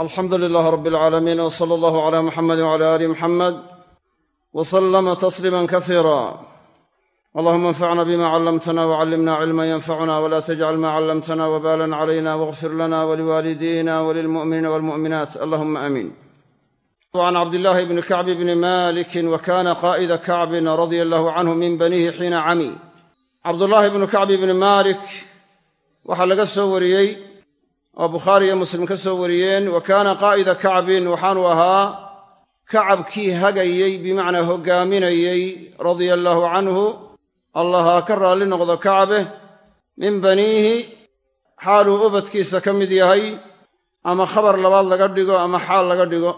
alxamdu lilaah rab alcaalamiin w sala allahu cala muxamedi wcala aali muxamed w salama tasliima kasiira allahuma anfacna bima callamtana wcallimna cilma yanfacuna wla tajcal ma callamtana wbalan calayna wاغfir lana waliwaalidina walilmu'miniina walmu'minaat allahuma aamiin can cabdillahi bni kacbi bni maliki wa kana qaa'ida kacbin radia allahu canhu min banihi xiina cami cabdullaahi bnu kacbi bni malik waxaa laga soo wariyey oo bukhaari iyo muslim ka soo wariyeen wa kaana qaa'ida kacbin waxaanu ahaa kacabkii hagayey bimacnaa hoggaaminayey radia allaahu canhu allah ha ka raalli noqdo kacabe min baniihi xaaluu ubadkiisa ka mid yahay ama khabar labaad laga dhigo ama xaal laga dhigo.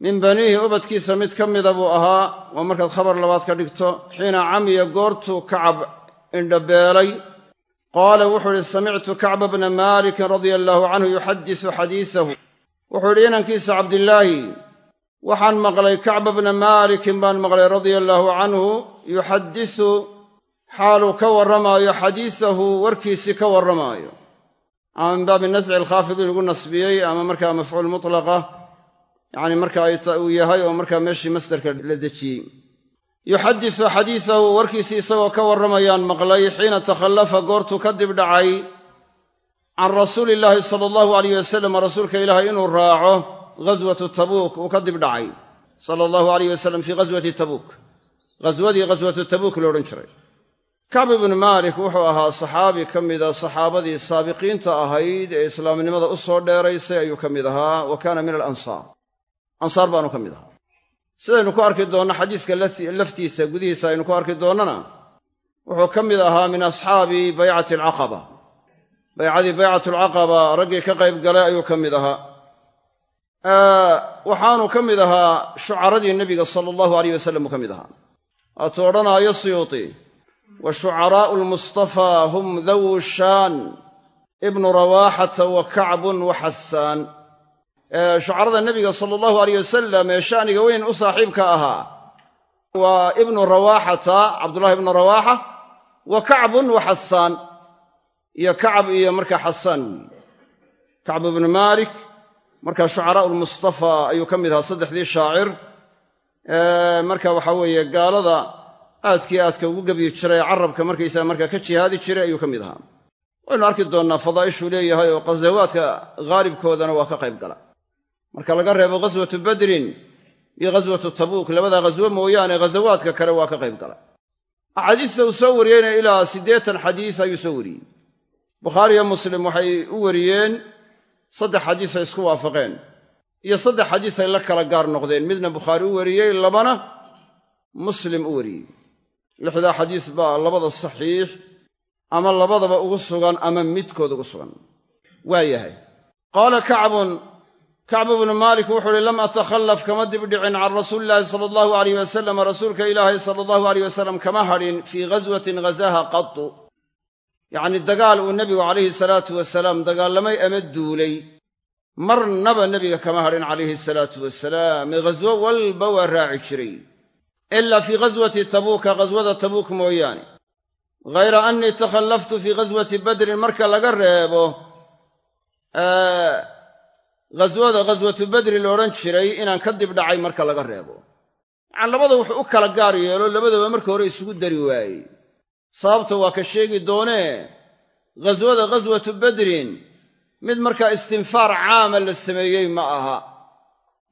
Min baniihi ubadkiisa mid ka mida buu ahaa waa markaad khabar labaad ka dhigto xiina camiya goortuu kacab indhabeelay qaala wuxuu idhi samictu kacba bna maalikin radia allaahu canhu yuxadisu xadiisahu wuxuu idhi inankiisa cabdillaahi waxaan maqlay kacba bna maalikin baan maqlay radia allaahu canhu yuxadisu xaaluu ka warramaayo xadiisahu warkiisii ka warramaayo. Ama min baabi nasci alkhaafid in lagu nasbiyey ama markaa mafcuul mutlaqa yacni marka uu yahay oo markaa meeshii masdarka la dejiyey yuxadisu xadiisahu warkiisii isagoo ka warramayaan maqlay xiina takhallafa goortuu ka dib dhacay can rasuuli illaahi sala allahu alayh wasalam rasuulka ilaahay inuu raaco ghaswatu tabuuk uu ka dib dhacay sala allahu alayh wasalam fii ghaswati tabuuk. Ghaswadii ghaswatu tabuuk lo odhan jiray. Kacb ibnu maalik wuxuu ahaa saxaabi ka mida saxaabadii saabiqiinta ahayd ee islaamnimada u soo dheeraysay ayuu ka mid ahaa wa kaana min alansaar. Ansaar baanu ka mid ahaa sidaynu ku arki doonno xadiiska laftiisa gudihiisa aynu ku arki doonnona wuxuu ka mid ahaa min asxaabi baycati alcaqaba. Baycadii baycatu alcaqaba raggii ka qayb galay ayuu ka mid ahaa. Waxaanu ka mid ahaa shucaradii nebiga sala allahu aleyh wasalam buu ka mid ahaa. Waatuu odhanaayo suyuuti wa shucaraa'u lmustafaa hum dawu shaan ibnu rawaaxata wa kacbun wa xasaan shucarada nebiga sala allahu aleyh wasalam ee sha'niga weyn u saaxiibka ahaa. Waa ibnu rawaaxata cabdullahi ibnu rawaaxa wa kacbun wa xasaan iyo kacab iyo markaa xasaan weeye kacb ibnu maalik markaa shucaraa'u lmustafaa ayuu ka mid ahaa saddexdii shaacir. Marka waxaa weeye gaalada aadkii aadka ugu gebyi jiray carabka markaysaga markaa ka jihaadi jiray ayuu ka mid ahaa. Waynu arki doonnaa fadaa'ishuu leeyahay oo ghasawaadka haalibkoodana waa ka qayb gala marka laga reebo ghaswatu badrin iyo ghaswatu tabuuk labada ghaswo mooyaane ghasawaadka kale waa ka qayb gala. Axaadiista uu soo wariyeyna ilaa siddeetan xadiis ayuu soo wariyey. Bukhaariyo muslim waxay u wariyeen saddex xadiisay isku waafaqeen iyo saddex xadiisay la kala gaar noqdeen. Midna bukhaari u wariyey labana muslim u wariyey. Lixdaa xadiis baa labada saxiix ama labadaba ugu sugan ama midkood ugu sugan. Waa yahay. Qaala kacbun kacbu bnu maalik wuxuu uhi lam atakhallaf kama dibdhicin can rasuuli illaahi sala allahu alayh wasalam rasuulka ilaahay sala allahu aleyh wasalam kama hadhin fii ghaswatin ghazaha qatu yacni dagaal uu nebigu calayhi salaatu wasalaam dagaalamay ama duulay. Marnaba nebiga kama hadhin calayhi salaatu wasalaam ee ghaswo walba waa raaci jiray. Ila fii ghaswati tabuuka ghaswada tabuuk mooyaane. Ghayra annii takhallaftu fii ghaswati badrin marka laga reebo ghaswada ghaswatu badri la odhan jiray inaan ka dib dhacay marka laga reebo. Yacani labada wuxuu u kala gaar yeelo labadaba marka hore isugu dari waayey. Sababta waa ka sheegi doonee ghaswada ghaswatu badrin mid markaa istinfaar caama la sameeyey ma aha.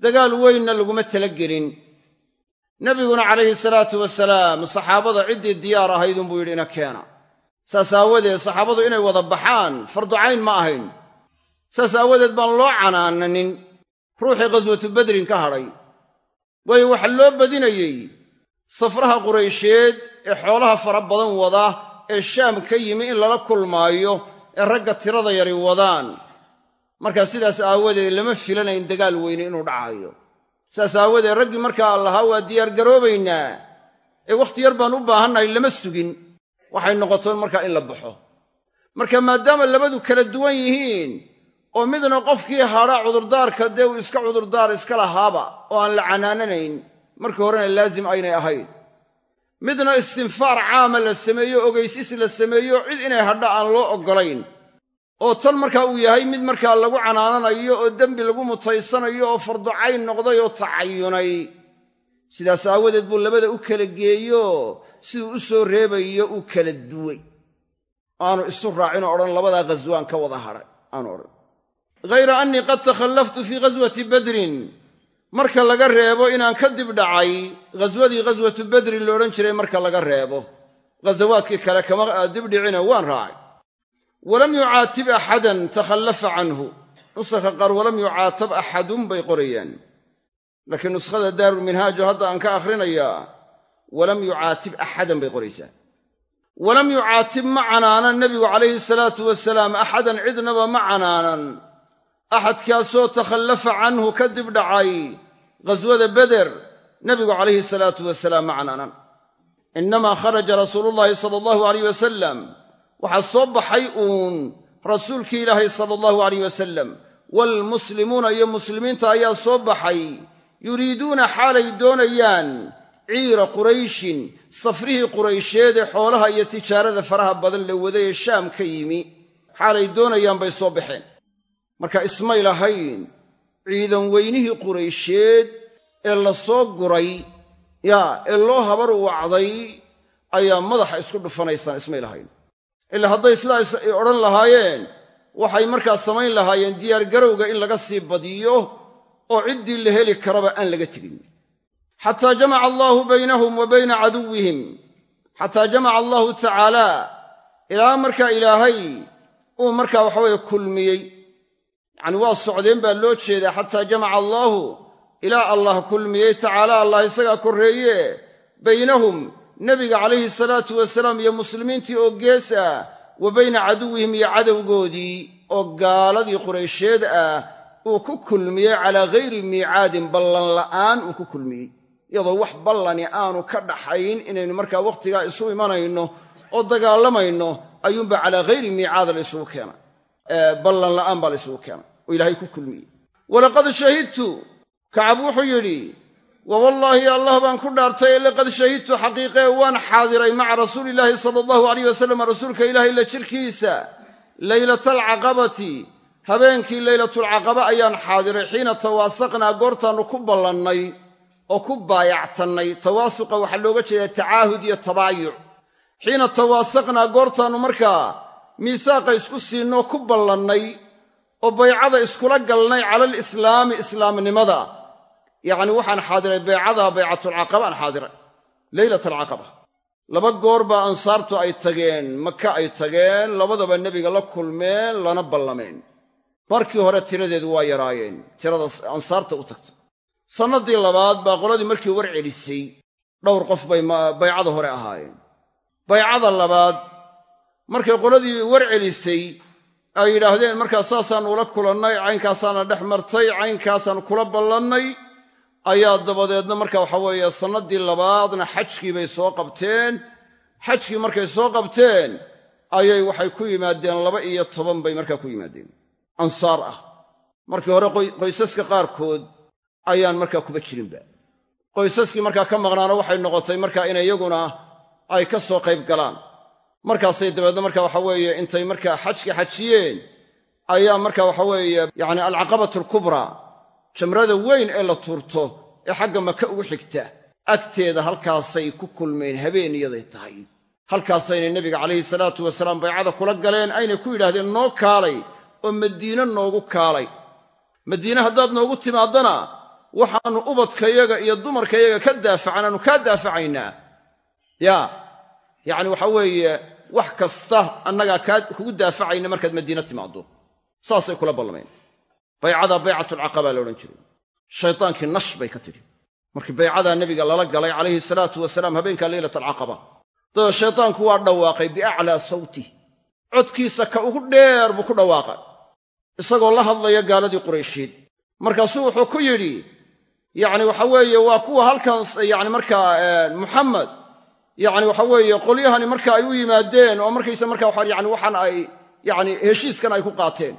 Dagaal weynna laguma talagelin nebiguna calayhi salaatu wasalaam saxaabada ciddii diyaar ahayd unbuu yidhi ina keena. Saas aawadeed saxaabadu inay wada baxaan fardu cayn ma ahayn saas aawadeed baan loo canaananin. Ruuxii ghaswatu badrin ka hadhay. Waayo waxaa loo badinayey safraha quraysheed ee xoolaha fara badan wada ee shaam ka yimi in lala kulmaayo ee ragga tirada yari wadaan. Markaa sidaas aawadeed lama filanayn dagaal weyne inuu dhacayo saas aawadeed raggii markaa lahaa waa diyaargaroobaynaa ee wakhti yar baan u baahannahay lama sugin. Waxay noqotoon markaa in la baxo. Marka maadaama labadu kala duwan yihiin oo midna qofkii hadha cudurdaarka dee uu iska cudurdaar iska lahaaba oo aan la canaananayn markii horena laazim aynay ahayn. Midna istinfaar caama la sameeyo ogaysis la sameeyo cid inay hadha aan loo oggolayn. Oo tan markaa uu yahay mid markaa lagu canaananayo oo dembi lagu mutaysanayo oo farducayn noqday oo tacayunay. Sidaas aawadeed buu labada u kala geeyo siduu u soo reebayo uu kala duway. Aanu isu raacin oo odhan labadaa ghaswaan ka wada hadhay aanu odhan ghayra annii qad takhallaftu fii ghaswati badrin marka laga reebo inaan ka dib dhacay ghaswadii ghaswatu badrin loodhan jiray marka laga reebo ghasawaadkii kale kama dibdhicina waan raacay walam yucaatib axadan takhallafa canhu nusakha qaar walam yucaatab axadun bay qorayaan laakiin nuskhada daarulminhaajo hadda aan ka akhrinayaa walam yucaatib axadan bay qoraysaa walam yucaatib ma canaanan nebigu calayhi salaatu wasalaam axadan cidnaba ma canaanan axadkaasoo takhallafa canhu ka dib dhacay ghaswada beder nebigu calayhi salaatu wasalaam ma canaanan innamaa kharaja rasuulullaahi sala allahu alayh wasalam waxaa soo baxay uun rasuulkii ilaahay sala allahu alayh wasalam waalmuslimuuna iyo muslimiinta ayaa soo baxay yuriiduuna xaalay doonayaan ciira qurayshin safrihii quraysheed ee xoolaha iyo tijaarada faraha badan la waday ee shaam ka yimi. Xaalay doonayaan bay soo baxeen marka ismay lahayn ciidan weynihii quraysheed ee la soo guray yaa ee loo habar wacday ayaa madaxa isku dhufanaysaan ismay lahayn ilaa hadday sidaas ay odhan lahaayeen waxay markaa samayn lahaayeen diyaargarowga in laga sii badiyo oo ciddii la heli karaba aan laga tegin. Xataa jamaca allaahu baynahum wa bayna caduwihim xataa jamaca allahu tacaala ilaa markaa ilaahay uu markaa waxaweeye kulmiyey yacni waa socdeen baa loo jeedaa xataa jamaca allaahu ilaa allah kulmiyey tacaala allah isagaa korreeye. Baynahum nebiga calayhi salaatu wasalaam iyo muslimiintii oo gees ah wa bayna caduwihim iyo cadowgoodii oo gaaladii quraysheed ah uu ku kulmiyey calaa ghayri miicaadin ballan la'aan uu ku kulmiyey. Iyadoo wax ballani aanu ka dhaxayn inaynu markaa wakhtigaa isu imanayno oo dagaalamayno ayuunba calaa ghayri miicaad la isugu keenay. Ballan la'aan baa la isugu keenay oo ilaahay ku kulmiyey walaqad shahidtu kacab wuxuu yidhi wa wallaahi allah baan ku dhaartay laqad shahidtu xaqiiqee waan xaadiray maca rasuulillaahi sala allahu alayh wasalam rasuulka ilaahay la jirkiisa laylatalcaqabati habeenkii laylatulcaqaba ayaan xaadiray xiina tawaasaqnaa goortaannu ku ballannay oo ku baayactannay. Tawaasuqa waxaa looga jeedaa tacaahud iyo tabaayuc. Xiina tawaasaqnaa goortaannu markaa miisaaqa isku siinoo ku ballannay oo baycada iskula galnay cala alislaami islaamnimada. Yacni waxaan xaadiray baycada baycatulcaqaba aan xaadiray. Leylat alcaqaba laba goor baa ansaartu ay tageen maka ay tageen labadaba nebiga la kulmeen lana ballameen. Markii hore tiradeedu waa yaraayeen tirada ansaarta u tagta. Sannaddii labaad baa qoladii markii war celisay dhowr qof bay baycada hore ahaayeen. Baycada labaad markay qoladii war celisay ay yidhaahdeen markaa saasaannu ula kulannay caynkaasaana dhex martay caynkaasaan kula ballannay. Ayaa dabadeedna marka waxa weeye sannaddii labaadna xajkii bay soo qabteen. Xajkii markay soo qabteen ayay waxay ku yimaadeen laba iyo toban bay markaa ku yimaadeen. Ansaar ah. Markii hore qoysaska qaarkood ayaan markaa kuba jirinba. Qoysaskii markaa ka maqnaana waxay noqotay markaa in iyaguna ay ka soo qayb galaan markaasay dabeedna marka waxa weeye intay markaa xajka xajiyeen ayaa marka waxa weeye yacni alcaqabatu alkubraa jamrada weyn ee la tuurto ee xagga maka ugu xigta agteeda halkaasay ku kulmeen habeenyaday tahay. Halkaasaynay nebiga calayhi salaatu wasalaam baycada kula galeen aynay ku yidhahdeen noo kaalay oo madiine noogu kaalay. Madiine haddaad noogu timaaddana waxaannu ubadkayaga iyo dumarkayaga ka daafacan aanu kaa daafacaynaa yaa yacni waxa weeye wax kasta annagaa kaa kugu daafacayna markaad madiine timaaddo. Saasay kula ballameen baycadaa baycatulcaqaba la odhan jiray. Shaytaankii nash bay ka tidhi. Markii baycadaa nebiga lala galay calayhi salaatu wasalaam habeenkaa leylat alcaqaba dabeed shaytaanku waa dhawaaqay biaclaa sawtih codkiisa ka ugu dheer buu ku dhawaaqay. Isagoo la hadlaya gaaladii quraysheed markaasuu wuxuu ku yidhi yacni waxa weeye waa kuwa halkan yacni markaa muxamed yacni waxa weeye qolyahani marka ay u yimaadeen oo markaysa marka waxa yani waxaan ay yacni heshiiskan ay ku qaateen.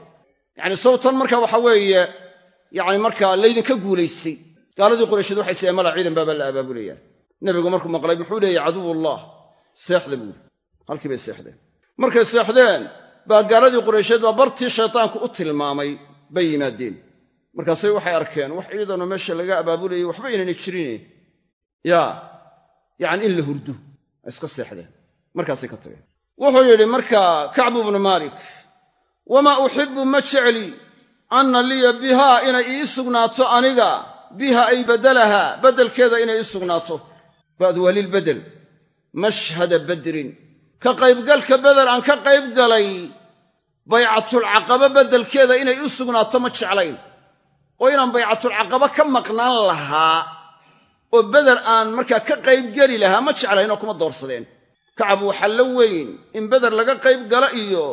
Yacni sawtan marka waxa weeye yacni markaa laydinka guulaystay. Gaaladii quraysheed waxay sideen mala ciidan baabaa la abaabulayaa nebigu markuu maqlay muxuu leeyay caduwullah seexda buuri halkii bay seexdeen. Markay seexdeen baa gaaladii quraysheed baa bartii shaytaanku u tilmaamay bay yimaadeen. Markaasay waxay arkeen wax ciidanoo meesha laga abaabulayay waxba inayna jirine yaa yacni in la hurdo ay iska seexdeen. Markaasay ka tageen. Wuxuu yidhi markaa kacbu bnu maalik wamaa uxibbu ma jecli anna liya bihaa inay ii sugnaato aniga biha ay badalaha beddelkeeda inay ii sugnaato? Ba'du waa lilbedel mashhada badrin ka qaybgalka beder aan ka qayb galay baycatulcaqaba beddelkeeda inay ii sugnaato ma jeclayn. Oo inaan baycatulcaqaba ka maqnaan lahaa oo beder aan markaa ka qaybgeli lahaa ma jeclaynoo kuma doorsadeen. Kacab waxaa la weyn in beder laga qayb gala iyo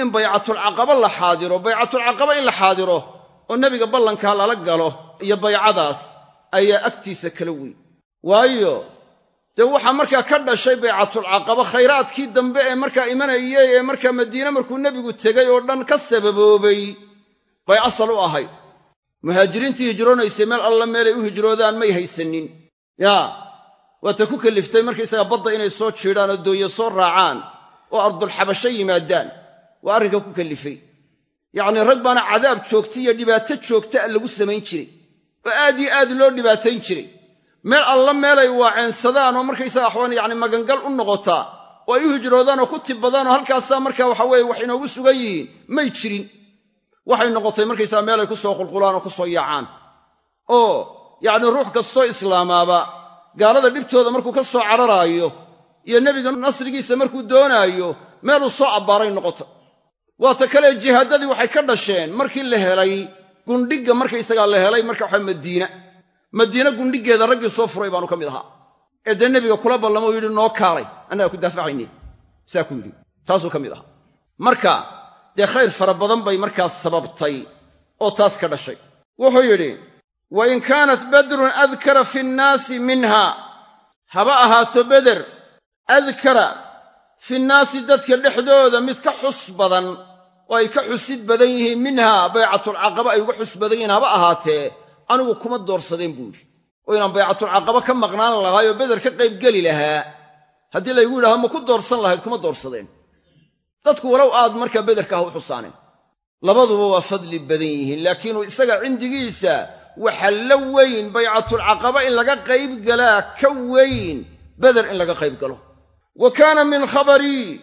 in baycatulcaqaba la xaadiro. Baycatulcaqaba in la xaadiro oo nebiga ballankaa lala galo iyo baycadaas ayaa agtiisa kala weyn. Waayo dee waxaa markaa ka dhashay baycatulcaqaba khayraadkii dambe ee markaa imanayay ee markaa madiine markuu nebigu tegay oo dhan ka sababoobay bay asal u ahayd muhaajiriintii hijroonaysay meel alla meelay u hijroodaan may haysanin yaa waata ku kalliftay markaysaga badda inay soo jiidhaan oo soo raacaan oo ardulxabasho yimaadaan waa arrinka ku kallifay yacnii rag baana cadaab joogta iyo dhibaato joogta a lagu samayn jiray oo aad iyo aad loo dhibaatayn jiray. Meel alla meelay waaceensadaan oo markaysaga waxbaan yacni magangal u noqotaa oo ay u hijroodaan oo ku tibbadaan oo halkaasaa markaa waxa weeye wax inoogu sugan yihiin may jirin. Waxay noqotay markaysaga meelay ku soo qulqulaan oo ku soo yaacaan. Oo yacni ruux kastoo islaamaaba gaalada dhibtooda markuu ka soo cararaayo iyo nebiga nasrigiisa markuu doonaayo meeluu soo abbaaray noqota. Waata kale jihaadadii waxay ka dhasheen markii la helay gundhigga markaysagaa la helay marka waxa madiina. Madiine gundhiggeeda raggii soo furay baanu ka mid ahaa. Ee dee nebiga kula ballamo u yidhi noo kaalay annaga ku daafacayne saa ku yidhi. Taasuu ka mid ahaa. Marka dee khayr fara badan bay markaas sababtay oo taas ka dhashay. Wuxuu yidhi wa in kaanat badrun adkara fi nnaasi minha haba ahaato beder adkara fi nnaasi dadka dhexdooda mid ka xus badan oo ay ka xusid badan yihiin minhaa baycatulcaqaba ay uga xus badan yihiin haba ahaatee anigu kuma doorsadeen buu yidhi oo inaan baycatulcaqaba ka maqnaan lahaay oo beder ka qaybgeli lahaa haddii laygu yidhaho ma ku doorsan lahayd kuma doorsadeen dadku walow aad markaa bederka ha u xusaaneen labaduba waa fadli badan yihiin laakiin isaga cindigiisa waxa la weyn baycatulcaqaba in laga qayb galaa ka weyn beder in laga qayb galo. Wa kaana min khabarii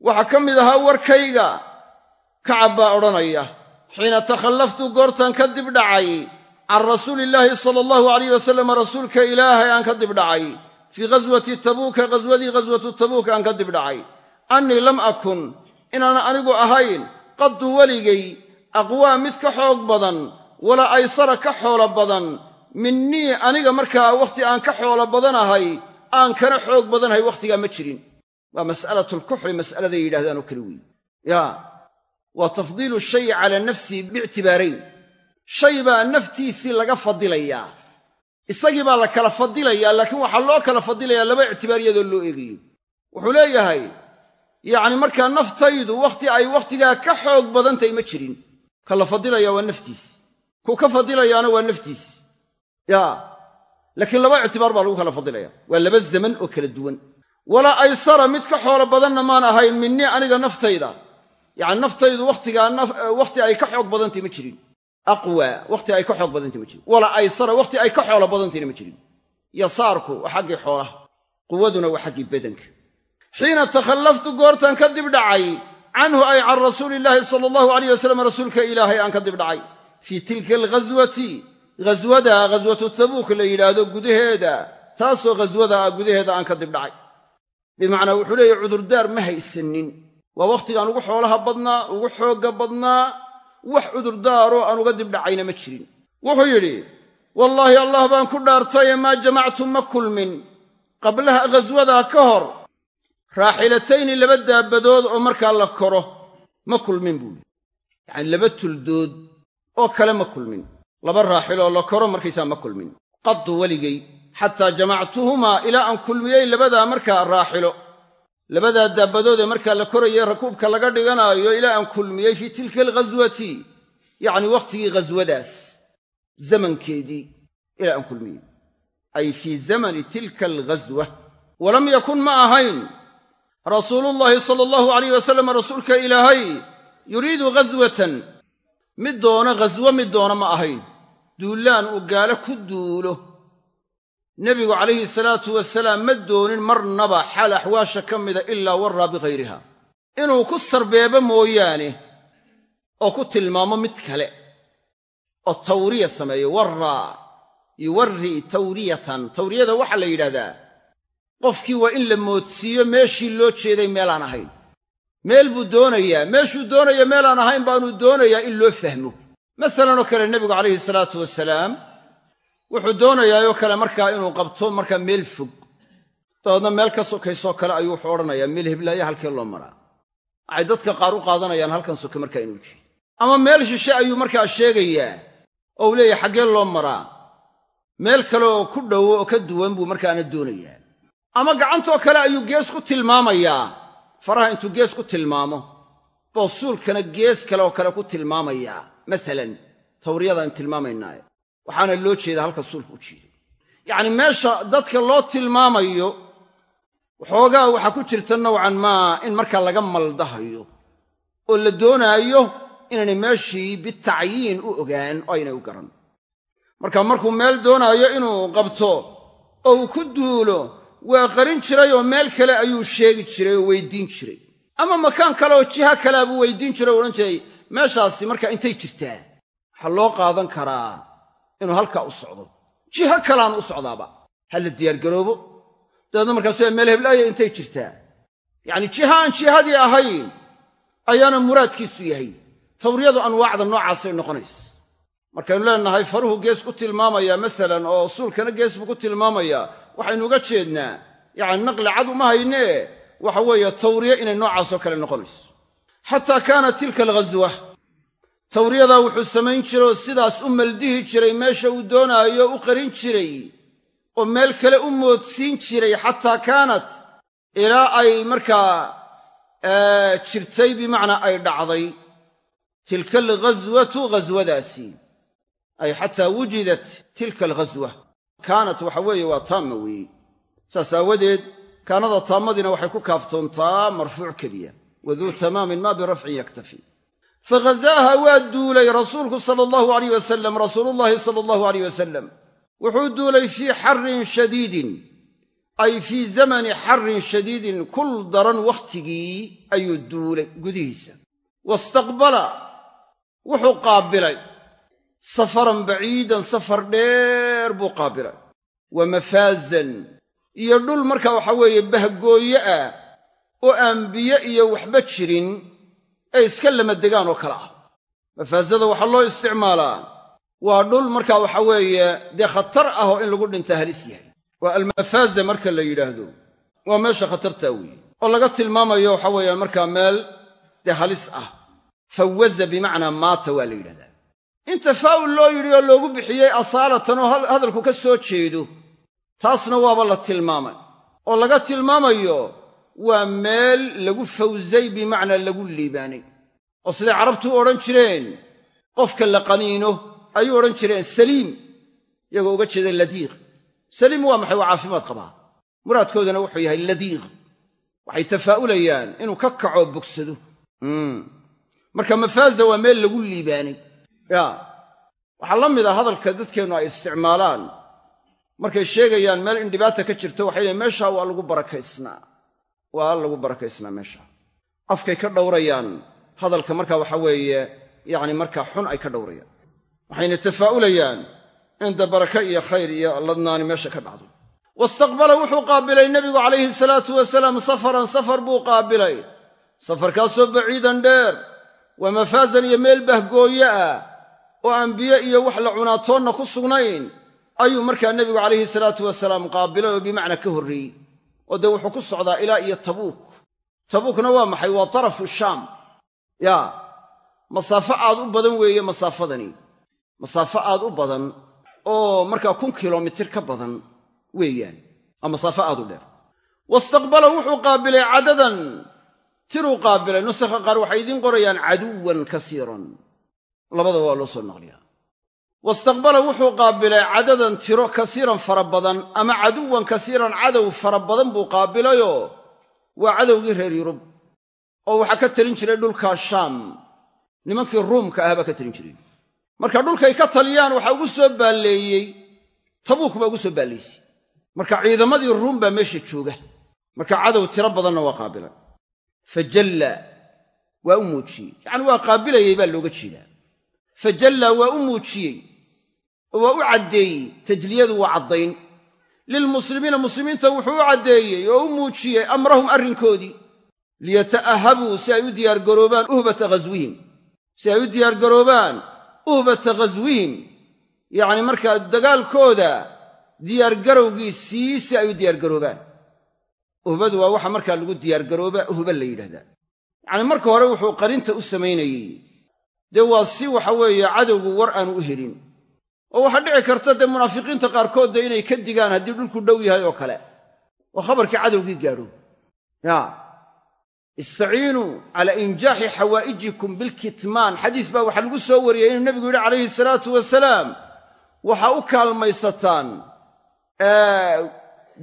waxaa ka mid ahaa warkayga kacab baa odhanaya xiina takhallaftu goortan ka dib dhacay can rasuulillaahi sala allahu alayh wasalam rasuulka ilaahay aan ka dib dhacay fii ghaswati tabuuka ghaswadii ghaswatu tabuuk aan ka dib dhacay. Annii lam akun inaan anigu ahayn qaddu weligay aqwaa mid ka xoog badan wala aysara ka xoolo badan. Minnii aniga markaa wakhti aan ka xoolo badanahay aan kana xoog badanahay wakhtigaa ma jirin. Waa mas'alatulkuxri mas'aladay yidhahdaan oo kale weeye yaa waa tafdiilu shayi calaa nafsihi biictibaarayn. Shay baa naftiisii laga fadilayaa isagii baa la kala fadilayaa laakiin waxaa loo kala fadilayaa laba ictibaar iyadoo loo eegayo. Wuxuu leeyahay yacni markaa naftaydu wakhti ay wakhtigaa ka xoog badantahay ma jirin. Ka la fadilaya waa naftiis ku ka fadilayaana waa naftiis. Yaa laakiin laba ictibaar baa lagu kala fadilaya. Waa laba zaman oo kala duwan. Walaa aysara mid ka xoolo badanna maan ahayn minnii aniga naftayda. Yacni naftaydu wakhtigaa wakhti ay ka xoog badantay ma jirin. Aqwa wakhti ay ka xoog badantay ma jirin. Walaa aysara wakhti ay ka xoolo badantayna ma jirin. Yasaarku waa xaggii xoolaha. Quwaduna waa xaggii badanka xiina takhallaftu goortaan ka dib dhacay. Canhu ay can rasuuli illaahi sala allahu alayh wasalam rasuulka ilaahay aan ka dib dhacay fii tilka alghaswati ghaswada ghaswatu tabuuk la yidhaahdo gudaheeda taasoo ghaswada ah gudaheeda aan ka dib dhacay bimacnaa wuxuu leeyahy cudurdaar ma haysanin waa wakhtigaan ugu xoolaha badnaa ugu xoogga badnaa wax cudurdaaroo aan uga dib dhacayna ma jirin wuxuu yidhi wallaahi allah baan ku dhaartaye maa jamactu ma kulmin qablaha ghaswadaa ka hor raaxilatayni laba daabbadood oo markaa la koro ma kulmin buuhi yacani laba tuldood oo kale ma kulmin. Laba raaxiloo la koro markaysaa ma kulmin. Qaddu weligay xataa jamactuhumaa ilaa aan kulmiyey labadaa markaa raaxilo. Labadaa daabbadood ee markaa la korayay rakuubka laga dhiganaayo ilaa aan kulmiyey fii tilka alghaswati yacni wakhtigii ghaswadaas zamankeedii ilaa aan kulmiyey. Ay fii zamani tilka alghaswa walam yakun ma ahayn. Rasuulullaahi sala allahu alayh wasalam rasuulka ilaahay yuriidu ghaswatan mid doona ghaswo mid doona ma ahayn. Duullaan uu gaalo ku duulo. Nebigu calayhi salaatu wasalaam ma doonin marnaba xaal axwaasha ka mida ilaa warraa bighayriha. Inuu ku sarbeebo mooyaane oo ku tilmaamo mid kale oo tawriya sameeyo warraa yuwarrii tawriyatan. Tawriyada waxaa la yidhahdaa qofkii waa in la moodsiiyo meeshii loo jeeday meelaan ahayn meel buu doonayaa. Meeshuu doonaya meelaan ahayn baanuu doonayaa in loo fahmo. Masalanoo kale nebigu calayhi salaatu wasalaam wuxuu doonayaayoo kale markaa inuu qabto markaa meel fog. Dabeedna meel ka sokaysoo kale ayuu wuxuu odhanayaa meel heblaaya halkee loo maraa? Waxay dadka qaar u qaadanayaan halkan soke markaa inuu jiro ama meel shishe ayuu markaa sheegayaa oo uu leeyahay xaggee loo maraa? Meel kale oo ku dhowo oo ka duwan buu markaana doonayaa. Ama gacantoo kale ayuu gees ku tilmaamayaa faraha intuu gees ku tilmaamo boosuulkana gees kale oo kale ku tilmaamayaa masalan tawriyadaan tilmaamaynaaye waxaana loo jeedaa halka suulka u jeeday yacni meesha dadka loo tilmaamayo waxoogaa waxaa ku jirta nowcan maa in markaa laga maldahayo oo la doonaayo inaynay meeshii bitacyiin u ogaan oo aynay u garan. Marka markuu meel doonaayo inuu qabto oo uu ku duulo waa qarin jiray oo meel kale ayuu sheegi jiray oo weydiin jiray. Ama makaan kale oo jiha kalea buu weydiin jiray o odhan jiray meeshaasi markaa intay jirtaa waxaa loo qaadan karaa inuu halkaa u socdo. Jiho kalaanu u socdaaba ha la diyaargaroobo. Dabeedna markaasu waa meel heblaaya intay jirtaa. Yacni jiha aan jihadii ahayn ayaana muraadkiisu yahay. Tawriyadu anwaacda noocaasay noqonaysa markaynu leenahay faruhu gees ku tilmaamaya masalan oo suulkana gees buu ku tilmaamayaa waxaynu uga jeednaa yacni naqli cad uma haynee waxa weeye tawriye inay noocaasoo kale noqonayso. Xataa kaanat tilka alghaswa tawriyadaa wuxuu samayn jiray oo sidaas u maldihi jiray meesha uu doonaayo u qarin jiray oo meel kale u moodsiin jiray xataa kaanat ilaa ay markaa jirtay bimacnaa ay dhacday. Tilka alghaswatu ghaswadaasi ay xataa wujidat tilka alghaswa kaanat waxa weeye waa taamma weeye. Saas aawadeed kaanada taammadiina waxay ku kaaftoontaa marfuuc keliya waduu tamaamin ma birafcin yaktafi. Faghazaaha waa duulay rasuulku sala allahu alayh wasalam rasuulullahi sala allahu alayh wasalam wuxuu duulay fii xarrin shadiidin ay fii zamani xarrin shadiidin kul daran wakhtigii ayuu duulay gudihiisa. Wastaqbala wuxuu qaabilay safaran baciidan safar dheer buu qaabilay wa mafaazan iyo dhul marka waxa weeye bahgooye ah oo aan biyo iyo waxba jirin ee iska lama degaan oo kale ah. Mafaasada waxaa loo isticmaalaa. Waa dhul marka waxa weeye dee khatar ah oo in lagu dhinta halis yahay. Waa almafaaza marka la yidhaahdo. Waa meesha khatartaa weeye. Oo laga tilmaamayo waxa weeye markaa meel dee halis ah. Fawaza bimacnaa maata waa la yidhahdaa in tafaa'ul loo yidhi oo loogu bixiyey asaalatan oo hadalku ka soo jeedo taasna waaba la tilmaamay. Oo laga tilmaamayo waa meel lagu fawsay bimacnaa lagu liibaanay. Oo siday carabtu u odhan jireen qofka la qaniino ayuu odhan jireen saliim. Iyagoo uga jeeda ladiiq saliim waa maxay? Waa caafimaad qabaa. Muraadkoodana wuxuu yahay ladiiq waxay tafaa'ulayaan inuu ka kaco bogsado marka mafaaza waa meel lagu liibaanay ya waxaa la mid a hadalka dadkeennu ay isticmaalaan. Markay sheegayaan meel in dhibaata ka jirto waxay leeyn meeshaa waa lagu barakaysnaa. Waa lagu barakaysnaa meesha. Afkay ka dhowrayaan hadalka marka waxa weeye yacni markaa xun ay ka dhowrayaan. Waxayna tafaa'ulayaan in da baraka iyo khayr iyo ladnaani meesha ka dhacdo. Wastaqbala wuxuu qaabilay nebigu calayhi salaatu wasalaam safaran safar buu qaabilay. Safarkaasoo baciidan dheer waa mafaazan iyo meel bahgooye ah oo aan biyo iyo wax la cunaatoonna ku sugnayn ayuu markaa nebigu calayhi salaatu wasalaam qaabilay oo bimacnaa ka horreeyey. Oo dee wuxuu ku socdaa ilaa iyo tabuuk. Tabuukna waa maxay? Waa tarafu shaam. Yaa masaafo aad u badan weeye masaafadani. Masaafo aad u badan oo markaa kun kilomitir ka badan weeyaan waa masaafo aad u dheer. Wastaqbala wuxuu qaabilay cadadan. Tiruu qaabilay. Nusakha qaar waxay idiin qorayaan caduwan kasiiran labadaba waa loo soo naqliyaa. Wastaqbala wuxuu qaabilay cadadan tiro kasiiran fara badan ama caduwan kasiiran cadow fara badan buu qaabilayoo waa cadowgii reer yurub oo waxaa ka talin jiray dhulkaa shaam. Nimankii ruumka ahaa baa ka talin jiray. Marka dhulkay ka taliyaan waxaa ugu soo baalleeyey tabuuk baa ugu soo baalleysay marka ciidamadii ruum baa meesha jooga. Marka cadow tiro badanna waa qaabilan fajalla waa u muujiyey. Yacani waa qaabilayey baa looga jeedaa fajalla waa u muujiyey oo waa u caddeeyey tajliyadu waa caddayn. Lilmuslimiina muslimiinta wuxuu u caddeeyey oo u muujiyey amrahum arrinkoodii. Liyata'ahabuu si ay u diyaargaroobaan uhbata ghaswihim si ay u diyaargaroobaan uhbata ghaswihim yacni markaa dagaalkooda diyaargarowgiisii si ay u diyaargaroobaan uhbadu waa waxa markaa lagu diyaargarooba uhba la yidhahdaa. Yacni marka hore wuxuu qarinta u samaynayey dee waa si waxa weeye cadowgu war aanu u helin. Oo waxaa dhici karta dee munaafiqiinta qaarkood dee inay ka digaan haddii dhulku dhow yahay oo kale. Oo khabarkii cadowgii gaadho. Ya. Istaciinuu calaa injaaxi xawaa'ijikum bilkitmaan. Xadiis baa waxaa lagu soo wariyey inuu nebigu yidhi calayhi salaatu wasalaam waxaa u kaalmaysataan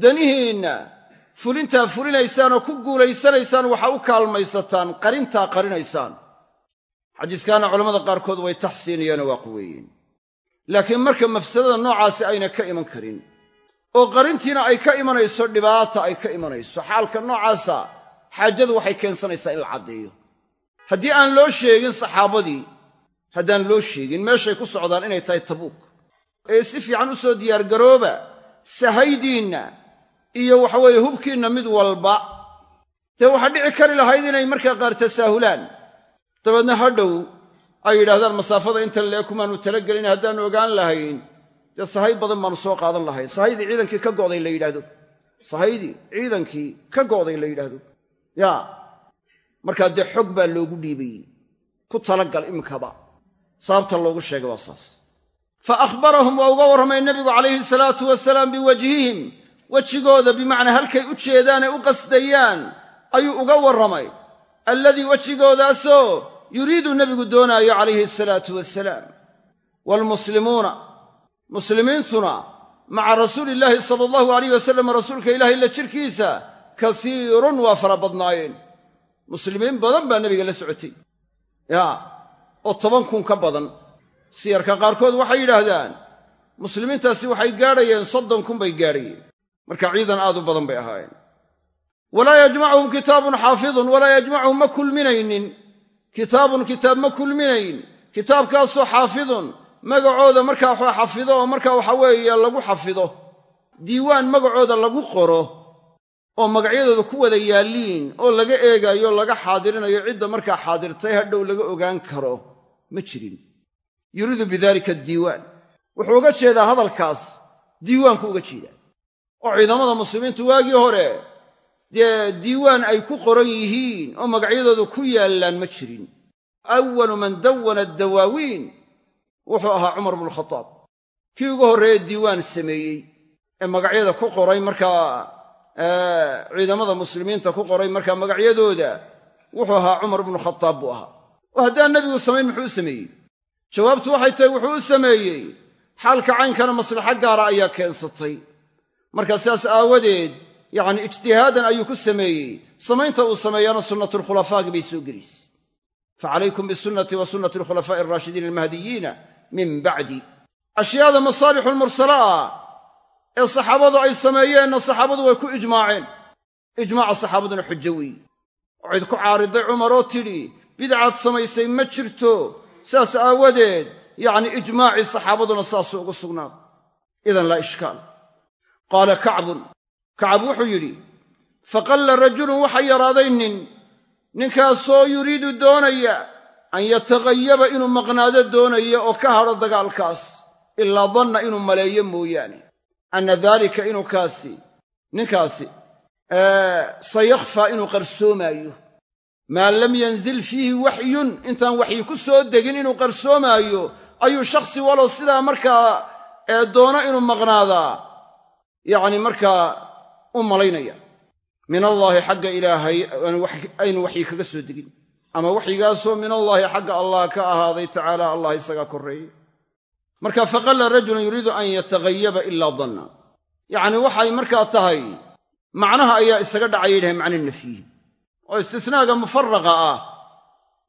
danihiinna fulintaa fulinaysaan oo ku guulaysanaysaan waxaa u kaalmaysataan qarintaa qarinaysaan xadiiskaana culamada qaarkood way taxsiiniyeen oo waa quweeyeen laakiin marka mafsadada noocaasi ayna ka iman karin oo qarintiina ay ka imanayso dhibaata ay ka imanayso xaalka noocaasa xaajadu waxay keensanaysaa in la caddeeyo. Haddii aan loo sheegin saxaabadii haddaan loo sheegin meeshay ku socdaan inay tahay tabuuk ee si fiican u soo diyaargarooba sahaydiinna iyo waxaweeye hubkiinna mid walba dee waxaa dhici kari lahayd inay markaa qaar tasaahulaan dabeedna ha dhow ay yidhahdaan masaafada inta lee kumaanu talagelin haddaannu ogaan lahayn dee sahay badan baanu soo qaadan lahayn sahaydii ciidankii ka go'day la yidhaahdo. Sahaydii ciidankii ka go'day la yidhaahdo. Yaa markaa dee xog baa loogu dhiibayey ku talagal iminkaba sababta loogu sheegay waa saas. Fa akhbarahum waa uga warramay nebigu calayhi salaatu wasalaam biwajhihim wejigooda bimacnaa halkay u jeedaanee u qasdayaan ayuu uga warramay. Alladii wejigoodaasoo yuriidu nebigu doonaayo calayhi asalaatu wasalaam waalmuslimuuna muslimiintuna maca rasuuli illaahi sala allahu alayh wasalam rasuulka ilaahay la jirkiisa kasiirun waa fara badnaayeen. Muslimiin badan baa nebiga la socotay. Yaa oo toban kun ka badan. Siyarka qaarkood waxay yidhaahdaan muslimiintaasi waxay gaadhayeen soddon kun bay gaadhayeen. Marka ciidan aad u badan bay ahaayeen. Walaa yajmacuhum kitaabun xaafidun walaa yajmacuhum ma kulminaynin kitaabun kitaab ma kulminayn. Kitaabkaasoo xaafidun magacooda markaa wax xafido oo markaa waxa weeye lagu xafido. Diiwaan magacooda lagu qoro oo magacyadooda ku wada yaalliin oo laga eegaayo laga xaadirinayo cidda markaa xaadirtay hadhow laga ogaan karo. Ma jirin. Yuriidu bidalika addiiwaan wuxuu uga jeedaa hadalkaas. Diiwaanku uga jeedaa. Oo ciidamada muslimiintu waagii hore dee diiwaan ay ku qoran yihiin oo magacyadooda ku yaallaan ma jirin. Awalu man dawana addawaawiin wuxuu ahaa cumar bnukhadaab kii ugu horreeye diiwaan sameeyey ee magacyada ku qoray markaa ciidamada muslimiinta ku qoray markaa magacyadooda wuxuu ahaa cumar bnu khadaab buu ahaa. Oo haddaan nebigu samayn muxuu u sameeyey? Jawaabtu waxay tahay wuxuu u sameeyey. Xaalka caynkana maslaxo gaara ayaa keensatay. Marka sidaas aawadeed yacni ijtihaadan ayuu ku sameeyey. Samaynta uu sameeyana sunnatulkhulafaagi bay soo gelaysa fa calaykum bisunnatii wa sunnati alkhulafaa'i alraashidiina almahdiyiina min bacdi. Ashyaada masaalixulmursala ah ee saxaabadu ay sameeyeenna saxaabadu way ku ijmaaceen. Ijmaaca saxaabaduna xujo weeye oo cid ku caariday cumar oo tidhi bidcaad samaysay ma jirto. Sidaas aawadeed yacni ijmaacii saxaabaduna saasuu ugu sugnaaday idan laa ishkaal. Qaala kacbun kacab wuxuu yidhi faqalla rajulun waxa yaraaday nin ninkaasoo yuriidu doonaya an yataghayaba inuu maqnaado doonaya oo ka hadho dagaalkaas ilaa danna inuu maleeyo mooyaane. Anna daalika inuu kaasi ninkaasi sayakhfaa inuu qarsoomaayo. Maa lam yanzil fiihi waxyun intaan waxyi ku soo degin inuu qarsoomaayo ayuu shakhsi walow sidaa markaa doono inuu maqnaadaa. Yacni markaa u malaynaya. Min allaahi xagga ilaahay aynu waxyi kaga soo degin. Ama waxyigaasoo min allaahi xagga allah ka ahaaday tacaala allah isagaa korreeyey. Marka faqalla rajulun yuriidu an yataghayaba ilaa danna yacni waxay markaa tahay macnaha ayaa isaga dhacaya yidhahay macna nafyi. Oo istisnaaga mufaraqa ah.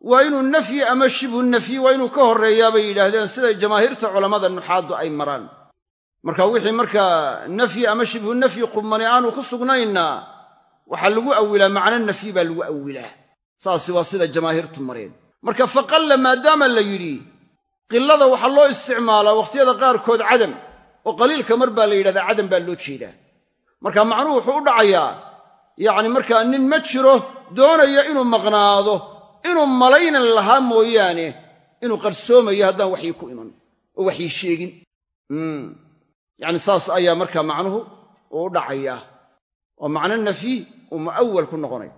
Waa inuu nafyi ama shibhu nafyi waa inuu ka horreeyaa bay yidhaahdeen siday jamaahiirta culammada nuxaaddu ay maraan marka wixii markaa nafyi ama shibhu nafyi qubmani aanu ku sugnayna waxaa lagu awilaa macno nafyi baa lagu awilaa saasi waa sida jamaahiirtu mareen. Marka faqalla maadaama la yidhi qilada waxaa loo isticmaalaa wakhtiyada qaarkood cadam oo qaliilka mar baa la yidhahdaa cadam baa loo jeedaa. Marka macnuhu wuxuu u dhacayaa yacni markaa nin ma jiro doonaya inuu maqnaado inuu malaynan lahaa mooyaane inuu qarsoomayo haddaan waxyi ku iman oo waxyi sheegin yacni saas ayaa markaa macnuhu u dhacayaa oo macno nafyi uu mu'awal ku noqonaya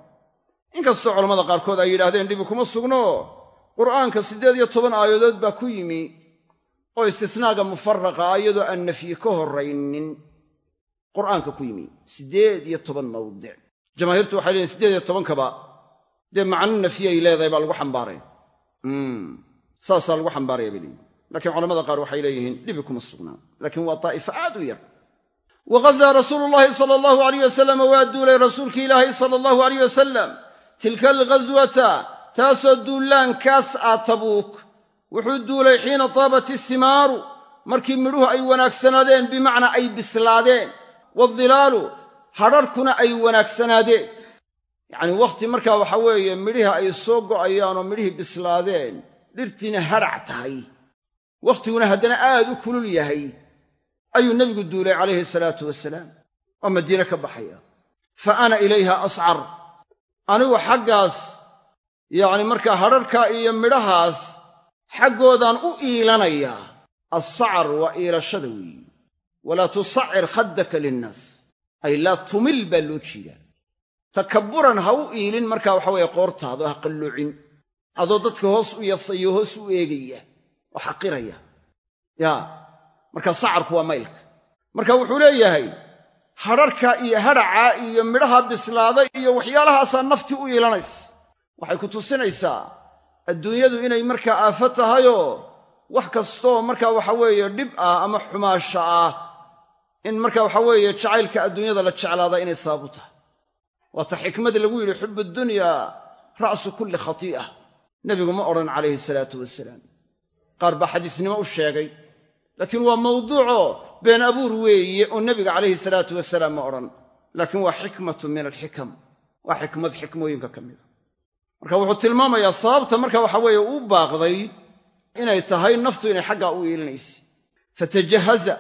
inkastoo culammada qaarkood ay yidhaahdeen dhibi kuma sugno qur'aanka siddeed iyo toban aayadood baa ku yimi oo istisnaaga mufaraqa ah iyadoo aan nafyi ka horraynin. Qur'aanka ku yimi siddeed iyo toban mawdic. Jamaahiirtu waxay leeyihiin siddeed iyo tobankaba dee macno nafyay leedahay baa lagu xambaaraya. Saasaa lagu xambaaraya bay leeyihiin laakiin culamada qaar waxay leeyihiin dhibi kuma sugnaa laakiin waa daa'ifa aad u yar. Wa ghazaa rasuulu llahi sala allahu alayh wasalama waa duulay rasuulki ilaahay sala allahu alayh wasalam tilka alghaswata taasoo duullaankaas ah tabuuk. Wuxuu duulay xiina taabat isimaaru markii midhuhu ay wanaagsanaadeen bimacnaa ay bislaadeen. Waadilaalu hadharhkuna ay wanaagsanaadeen. Yacnii wakhti markaa waxa weeye midhihi ay soo go'ayaanoo midhihii bislaadeen dhirtiina hadhac tahay wakhtiguna haddana aad u kulul yahay ayuu nebigu duulay calayhi salaatu wasalaam oo madiine ka baxaya. Fa ana ilayha ascar anigu xaggaas yacni markaa hadharhkaa iyo midhahaas xaggoodaan u iilanayaa assacar waa iilashada weeye walaa tusacir khaddaka linnaas ay laa tumil baa loo jeedaa. Takabburan ha u iilin markaa waxa weeye qoortaado ha qalloocin adoo dadka hoos u yasayo hoos u eegaya oo xaqiraya. Yaa marka sacarku waa maylka. Marka wuxuu leeyahay hadharhka iyo hadhaca iyo midhaha bislaaday iyo waxyaalahaasaa nafti u iilanaysa waxay ku tusinaysaa adduunyadu inay markaa aafo tahayoo wax kastoo markaa waxa weeye dhib ah ama xumaasha ah in marka waxa weeye jacaylka adduunyada la jeclaada inay sababu tahay. Waata xikmad lagu yidhi xubu dunyaa ra'su kulli khatii'a nebigu ma odhan calayhi salaatu wasalaam qaar baa xadiisnimo u sheegay. Laakiin waa mawduucoo been abuur weeye oo nebiga calayhi salaatu wasalaam ma odhan. Laakiin waa xikmatu min alxikam. Waa xikmad xikmooyinka ka mida marka wuxuu tilmaamayaa sababta marka waxa weeye uu baaqday inay tahay naftu inay xaggaa u iilinaysa. Fatajahaza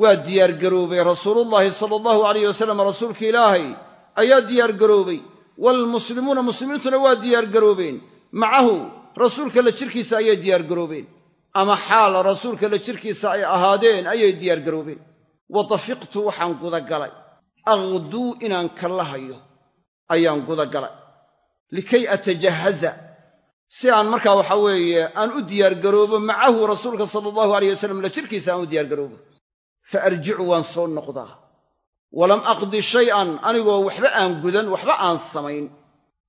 waa diyaargaroobay rasuulullaahi sala allahu alayh wasalam rasuulka ilaahay. Ayaa diyaargaroobay waalmuslimuuna muslimiintuna waa diyaargaroobeen macahu rasuulka la jirkiisa ayay diyaargaroobeen ama xaala rasuulka la jirkiisa ay ahaadeen ayay diyaargaroobeen wa dafiqtu waxaan gudagalay aqduu inaan kallahayo ayaan gudagalay likay atajahaza si aan markaa waxa weeye aan u diyaargaroobo macahu rasuulka sala allahu alayh wasalam la jirkiisa aan u diyaargaroobo fa arjicu waan soo noqdaa. Walam aqdi shay'an anigoo waxba aan gudan waxba aan samayn.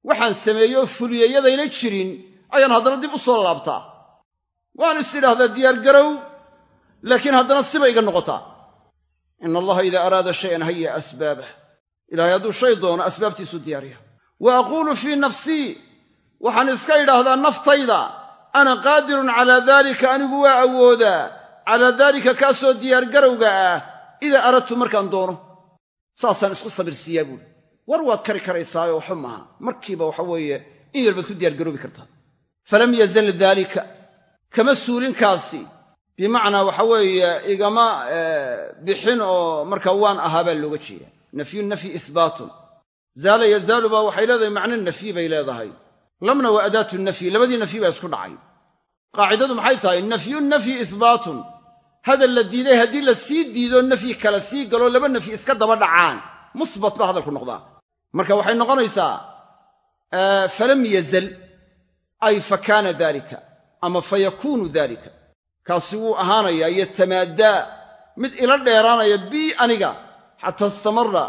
Waxaan sameeyo fuliyeyadayna jirin ayaan haddana dib u soo laabtaa. Waan is idhaahdaa diyaargarow laakiin haddana siba iga noqotaa. Ina allaha idaa araada shayan haya asbaabah. Ilahay hadduu shay doono asbaabtiisu diyaariya wa aquulu fii nafsii waxaan iska idhaahdaa naftayda ana qaadirun calaa daalika anigu waa awoodaa calaa daalika kaasoo diyaargarowga ah idaa aradtu markaan doono. Saasaan isku sabirsiiyaa buuhi war waad kari karaysaayo waxba maaha markiiba waxa weeye in yar baad ku diyaargaroobi kartaa falam yazal daalika kama suulinkaasi bimacnaa waxa weeye igama bixin oo marka waan ahaa baa looga jeeda nafyu nafyi ihbaatun zaala yazaalu baa waxay leedahay macno nafyi bay leedahay. Lamna waa adaatu nafyi. Labadii nafyi baa isku dhacay. Qaacidadu maxay tahay? Nafyu nafyi ihbaatun hadal la diiday haddii la sii diido nafyi kala sii galo laba nafyi iska daba dhacaan. Musbat baa hadalku noqdaa. Marka waxay noqonaysaa falam yazal ay fa kaana dalika ama fa yakuunu dalika kaasi wuu ahaanayaa yatamaaddaa mid ila dheeraanaya bii aniga xataa istamara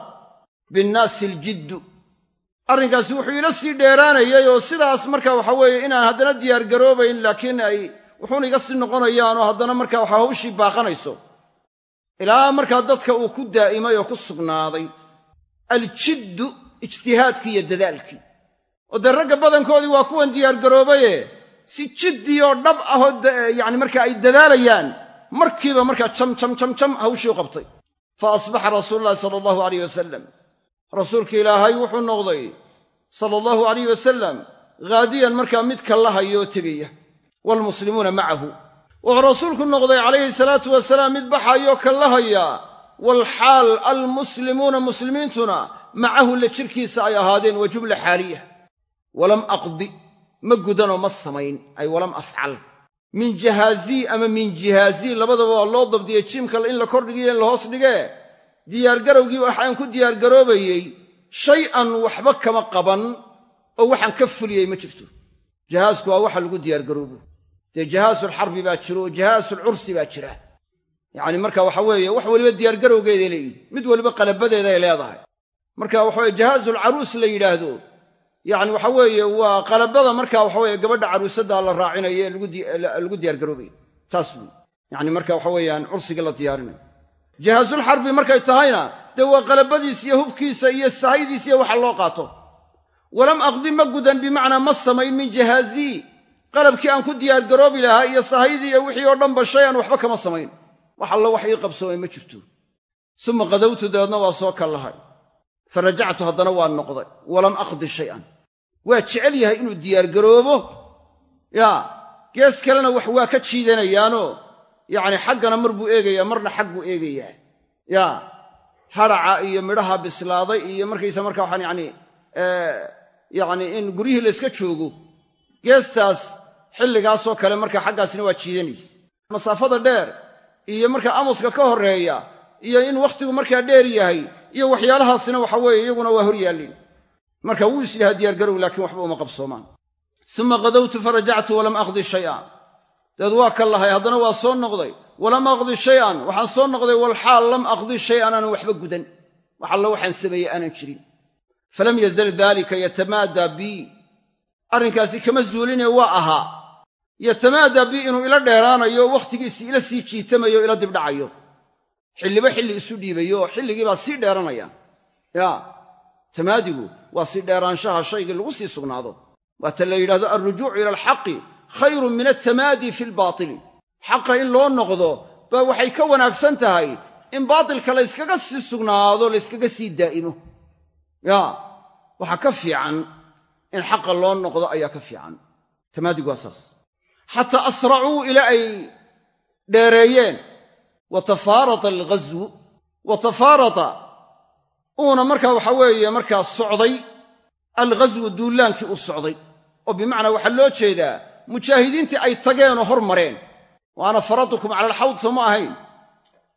binnaasi aljiddu. Arrinkaasi wuxuu ila sii dheeraanayay oo sidaas marka waxa weeye inaan haddana diyaargaroobayn laakiin ay wuxuuna iga sii noqonayaanoo haddana marka waxa hawshii baaqanayso. Ilaa markaa dadka uu ku daa'imay oo ku sugnaaday. Aljiddu ijtihaadkii iyo dadaalkii oo dee ragga badankoodii waa kuwan diyaargaroobaye si jiddii oo dhab ahoo yacni marka ay dadaalayaan markiiba markaa jam hawshii qabtay. Fa asbaxa rasuulu llahi sala allahu alayh wasalam rasuulka ilaahay wuxuu noqday sala allahu alayh wasalam haadiyan markaa mid kalla hayo oo tegaya waalmuslimuuna macahu. Wuxuu rasuulku noqday calayhi salaatu wasalaam mid baxayoo kalla haya. Waalxaal almuslimuuna muslimiintuna macahu la jirkiisa ay ahaadeen wa jumla xaaliya walam aqdi ma gudanoo ma samayn ay walam afcal. Min jahaazii ama min jihaazii labadaba waa loo dabdiyey jiimka in la kordhigiyo in la hoos dhigee diyaargarowgii waxaan ku diyaargaroobayey shay-an waxba kama qaban oo waxaan ka fuliyey ma jirto. Jahaasku waa waxa lagu diyaargaroobo dee jahaasulxarbi baa jiro jahaasulcursi baa jira. Yacni marka waxa weeye wax weliba diyaargarowgeeday leeyihiin mid weliba qalabadeeday leedahay. Marka waxaweye jahaasulcaruus la yidhaahdo yacni waxa weeye waa qalabada marka waxaweye gabadha caruusadda la raacinayo ee lagu diyaargaroobayo taas wey yacni marka waxa weeyaan cursiga la diyaarinayo jahaasulxarbi markay tahayna dee waa qalabadiis iyo hubkiisa iyo sahaydiis waxa loo qaato. Walam aqdi ma gudan bimacnaa ma samayn min jahaazii qalabkii aan ku diyaargaroobi lahaa iyo sahaydii iyo wixii oo dhanba shay aan waxba kama samayn. Wax allo wax ii qabsoomay ma jirto. Suma qadowtu dabeedna waa soo kallahay. Fa rajactu haddana waa noqday. Walam aqdi shay-an waa jecel yahay inuu diyaargaroobo yaa gees kalena wax waa ka jiidanayaanoo? Yacni xaggana mar buu eegayaa marna xag buu eegayaa. Yaa hadhaca iyo midhaha bislaaday iyo markaysa marka waxaan yacni yacni in guryihii layska joogo. Geestaas xilligaasoo kale marka xaggaasina waa jiidanaysa. Masaafada dheer iyo marka amuska ka horreeya iyo in wakhtigu markaa dheer yahay iyo waxyaalahaasina waxa weeye iyaguna waa hor yaallin marka wuu is yahaa diyaargarow laakiin waxba uma qabsoomaan. Suma qadowtu farajactu walam aqdi shay'an. Dabeed waa ka lahay haddana waa soo noqday walam aqdi shay'an. Waxaan soo noqday walxaal lam aqdi shay'an aanan waxba gudan. Wax allo waxaan sameeyey aanan jirin. Falam yazal daalika yatamaadaa bii arrinkaasi kama zuuline waa ahaa yatamaadaa bii inuu ila dheeraanayo wakhtigiisii ila sii jiitamayo ila dibdhacayo xilliba xilli isu dhiibayo oo xilligiibaa sii dheeranaya yaa tamaadigu waa sii dheeraanshaha shaygii lagu sii sugnaado. Waata la yidhahdo alrujuucu ila alxaqi khayrun min altamaadi fi lbaatili xaqa in loo noqdo baa waxay ka wanaagsan tahay in baatilka layskaga sii sugnaado layskaga sii daa'imo. Yaa waxaa ka fiican in xaqa loo noqdo ayaa ka fiican. Tamaadigu waa saas. Xataa asracuu ilaa ay dheereeyeen. Wa tafaarata alghaswu uuna markaa waxa weeye markaa socday alghaswu duullaankii uu socday. oo bimacnaa waxaa loo jeedaa mujaahidiintii ay tageenoo hor mareen. waana faradukum cala alxawd sooma ahayn.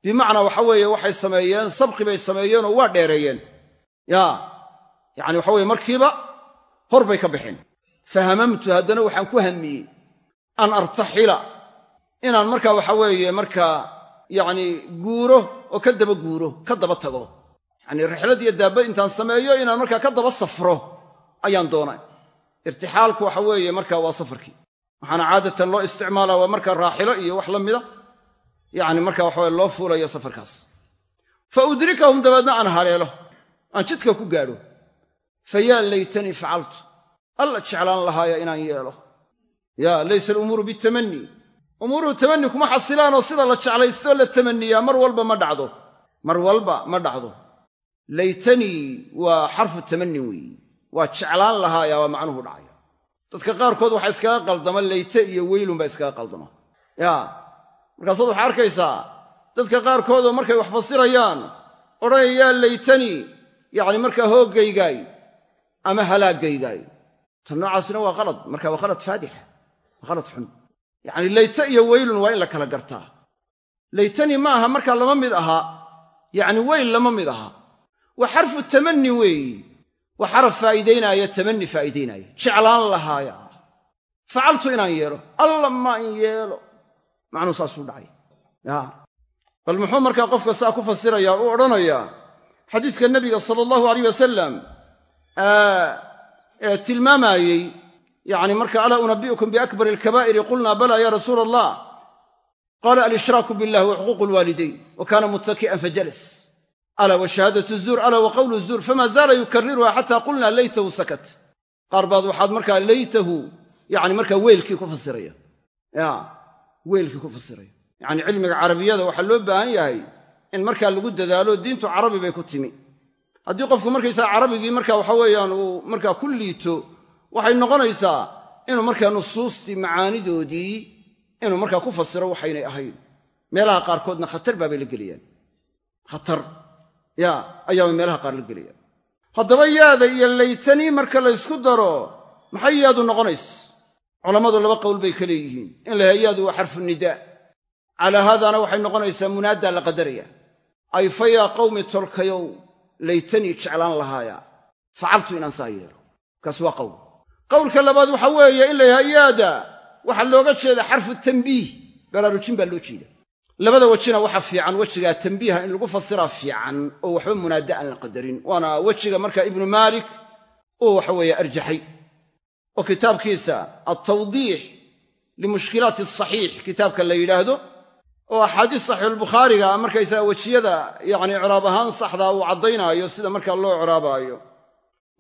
bimacnaa waxa weeye waxay sameeyeen sabqi bay sameeyeenoo waa dheereeyeen. yaa yacani waxa weye markiiba hor bay ka baxeen fahamamtu haddana waxaan ku hamiyey an artaxila. inaan markaa waxa weeye markaa yacni guuro oo ka daba guuro ka daba tago yacanii rixlad iyo daabba intaan sameeyo inaan markaa ka daba safro ayaan doonay. Irtixaalku waxa weeye markaa waa safarkii. Waxaana caadatan loo isticmaalaa waa markaa raaxilo iyo wax la mida. Yacni marka waxaweye loo fuulayo safarkaas. Fa udrikahum dabeedna aan haleelo aan jidka ku gaadho. Fa yaa laytanii facaltu alla jeclaan lahaaya inaan yeelo. Yaa laysa alumuuru bitamanii umuuruhu tamani kuma xasilaanoo sida la jeclaystoo la tamaniyaa mar walba ma dhacdo. Mar walba ma dhacdo laytanii waa xarfu tamani weeye waa jeclaan lahaaya waa macnuhu dhacaya. Dadka qaarkood waxaa iskaga qaldama layte iyo weylun baa iskaga qaldama. Yaa markaasaad waxaa arkaysaa dadka qaarkoodoo markay wax fasirayaan odhanaya yaa laytanii yacni markaa hooggaygaay ama halaagaygaay tan noocaasina waa qalad marka waa qalad faadixa waa qalad xun. Yacni layte iyo weylun waa in la kala gartaa. Laytanii ma aha markaa lama mid ahaa yacni weyl lama mid aha waa xarfu tamanni weeyi waa xaraf faa'iidaynaaya tamanni faa'iidaynaya. Jeclaan lahaaya. Facaltu inaan yeelo. Alla ma in yeelo. Macnuu saasuu dhacay. Ya. Bal muxuu markaa qofka saa ku fasirayaa u odhanayaa xadiiska nebiga sala allahu alayh wasalam ee tilmaamaayey yacni marka alaa unabi'ukum biakbari alkabaa'iri? Qulnaa bala ya rasuula allah qaala alishraaku billahi wa xuquuqu alwaalidayn wa fajalas alaa wa shahaadatu zuur alaa wa qawlu zuur famaa zaala yukariruha xataa qulnaa laytahu sakat qaar baad waxaad markaa laytahu yani markaa weelkii ku fasiraya ya weelkii ku fasiraya yacni cilmiga carabiyada waxaa loo baahan yahay in markaa lagu dadaalo diintu carabi bay ku timi haddii qofku markaysaa carabigii marka waxa weeyaan uu markaa ku liito waxay noqonaysaa inuu markaa nusuustii macaanidoodii inuu markaa ku fasiro waxaynay ahayn meelaha qaarkoodna khatar baabay la gelayaan khatar ya ayaabay meelaha qaar la gelayaan haddaba yaada iyo laytanii marka la ysku daro maxay yaadu noqonays? Culammadu laba qowl bay ka leeyihiin. In la yaadu waa xarfu nidaa calaa haadaana waxay noqonaysaa munaaddaa la qadaraya. Ay fa yaa qawmi tolkayow laytanii jeclaan lahaaya. Facaltu inaan saa yeelo. Kaas waa qowl. Qowlka labaad waxa weeye in la yaada waxaa looga jeeda xarfu tambiih baraarujin baa loo jeeda labada wejina waxa fiican wejigaa tambiiha in lagu fasiraa fiican oo waxba munaada aan la qadarin. Waana wejiga marka ibnu maalik uu waxa weeye arjaxay. Oo kitaabkiisa altawdiix limushkilaati asaxiix kitaabka la yidhaahdo oo axaadiis saxiixulbukhaariga markaysaga wejiyada yacni icraab ahaan saxdaa uu caddaynaayo sida markaa loo icraabaayo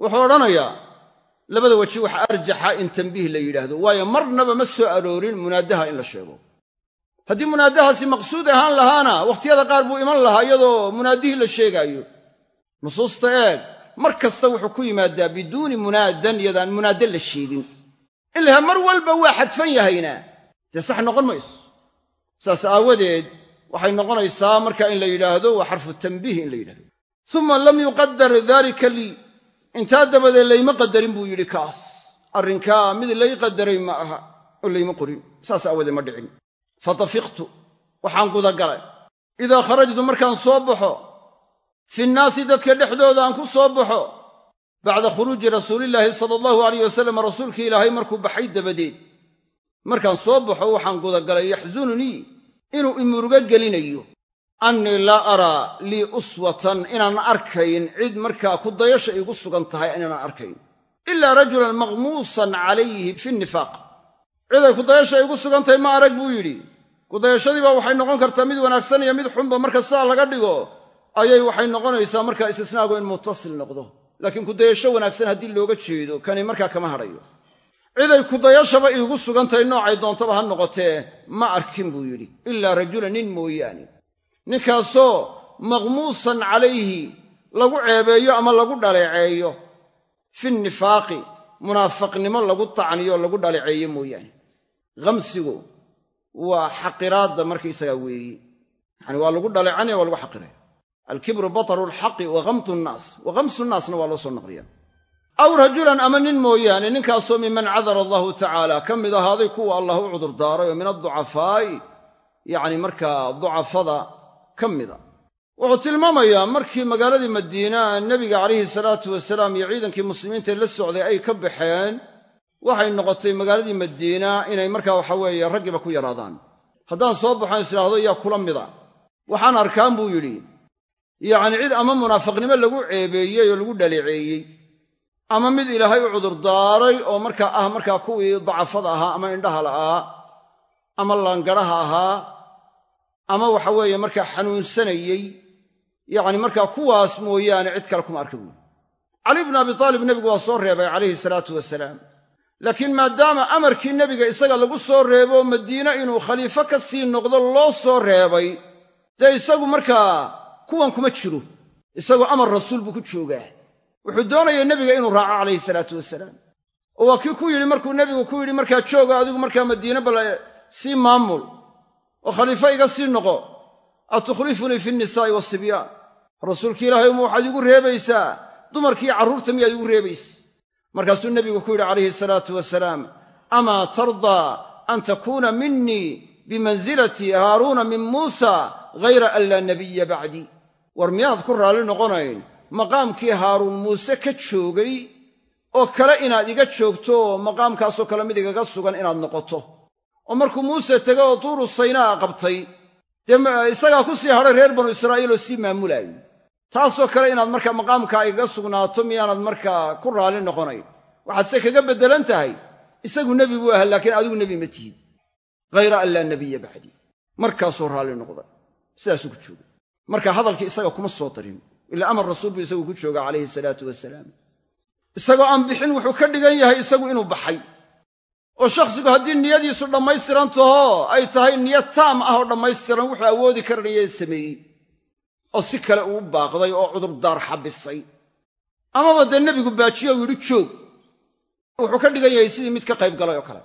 wuxuu odhanayaa labada weji waxa arjaxa in tambiih la yidhaahdo waayo marnaba ma soo aroorin munaadaha in la sheego haddii munaadahaasi maqsuud ahaan lahaana wakhtiyada qaar buu iman lahaa iyadoo munaadihii la sheegaayo. Nusuusta eeg mar kasta wuxuu ku yimaadaa biduuni munaadan iyadaan munaada la sheegin. In laha mar walba waa xadfan yahayna. Dee sax noqon mayso. Saas aawadeed waxay noqonaysaa marka in la yidhaahdo waa xarfu tambiih in la yidhahdo uma lam yuqadar daalika lii intaa dabadeed layma qadarin buu yidhi kaas. Arrinkaa mid lay qadaray ma aha oo layma qorin. Saas aawadeed ma dhicin fatafiqtu waxaan gudagalay. Idaa kharajtu markaan soo baxo fi nnaasi dadka dhexdooda aan ku soo baxo. Bacda khuruuji rasuulillaahi sala allahu alayh wasalam rasuulkii ilaahay markuu baxay dabadeed. Markaan soo baxo waxaan gudagalay yaxsununii inuu imuruga gelinayo. Annii laa araa lii uswatan inaan arkayn cid markaa ku dayasha iigu sugan tahay inaanan arkayn. Ilaa rajulan maqmuusan calayhi fi nifaaq ciday kudayasha igu sugan tahay ma arag buu yidhi kudayashadiiba waxay noqon kartaa mid wanaagsan iyo mid xunba marka sidaa laga dhigo ayay waxay noqonaysaa markaa istisnaagu in muttasil noqdo. Laakiin kudayasho wanaagsan haddii looga jeedo kani markaa kama hadhayo ciday kudayashaba iigu sugan tahay noocay doontaba ha noqotee ma arkin buu yidhi ilaa rajula nin mooyaane. Ninkaasoo maqmuusan calayhi lagu ceebeeyo ama lagu dhaleeceeyo fi nifaaqi munaafaqnimo lagu tacniyo lagu dhaleeceeyo mooyaane. Khamsigu waa xaqiraadda markaysagaa weeye yacani waa lagu dhaleecanaya waa lagu xaqiraya. Alkibru bataru alxaqi wa khamtu nnaas wa khamsu nnaasna waa loo soo naqliya aw rajulan ama nin mooyaane ninkaasoo miman cadara allahu tacaala ka mid ahaaday kuwa allah u cudurdaaray oo min adducafaa'i. Yacni markaa ducafada ka mida. Wuxuu tilmaamayaa markii magaaladii madiina nebiga calayhi salaatu wasalaam iyo ciidankii muslimiinta la socday ay ka baxeen waxay noqotay magaaladii madiina inay markaa waxa weeye raggiiba ku yaraadaan. Haddaan soo baxoon is idhaahdo yaa kula mida. Waxaan arkaan buu yidhi yacni cid ama munaafiqnimo lagu ceebeeyey oo lagu dhaleeceeyey ama mid ilaahay u cudurdaaray oo markaa ah markaa kuwii dacafada ahaa ama indhaha la'aa ama laangaraha ahaa ama waxa weeye markaa xanuunsanayey yacni markaa kuwaas mooyaane cid kale kuma arka buuri cali bnu abi taalib nebigu waa soo reebay calayhi salaatu wasalaam laakiin maadaama amarkii nebiga isaga lagu soo reebo madiine inuu khaliifo ka sii noqdo loo soo reebay dee isagu markaa kuwan kuma jiro. Isagoo amar rasuul buu ku joogaa. Wuxuu doonaya nebiga inuu raaco calayhi salaatu wasalaam. Oo waa kii ku yidhi markuu nebigu ku yidhi markaa jooga adigu markaa madiine bal sii maamul. Oo khaliifo iga sii noqo. Atukhlifunii fi nnisaa'i waasibyaan rasuulki ilaahay uma waxaad igu reebaysaa. Dumarkiiyo carruurta miyaad igu reebaysa markaasuu nebigu ku yidhi calayhi salaatu wasalaam amaa tardaa an takuuna minii bimansilati haaruuna min muusa ghayra an laa nabiya bacdii war miyaanad ku raalli noqonayn maqaamkii haaruun muuse ka joogay oo kale inaad iga joogto oo maqaamkaasoo kale mid igaga sugan inaad noqoto. Oo markuu muuse tegay oo tuuru saynaa qabtay dee isagaa ku sii hadhay reer banu israa'iil oo sii maamulaayay taasoo kale inaad markaa maqaamkaa igaga sugnaato miyaanad markaa ku raalli noqonayn. Waxaadse kaga beddelan tahay isagu nebi buu ahaa laakiin adigu nebi ma tihid. Ghayra an laa nabiya bacdii markaasuu raalli noqday. Sidaasuu ku joogay. Marka hadalkii isaga kuma soo darin ilaa amar rasuul buu isagu ku jooga calayhi salaatu wasalaam isagoo aan bixin wuxuu ka dhigan yahay isagu inuu baxay. Oo shakhsigu haddii niyadiisu dhammaystiran taho ay tahay niyad taam ah oo dhammaystiran wuxuu awoodi karanaya sameeyey oo si kale uu baaqday oo cudurdaar xabisay. Amaba dee nebigu baajiyo u yidhi joog wuxuu ka dhigan yahay sidii mid ka qayb galay oo kale.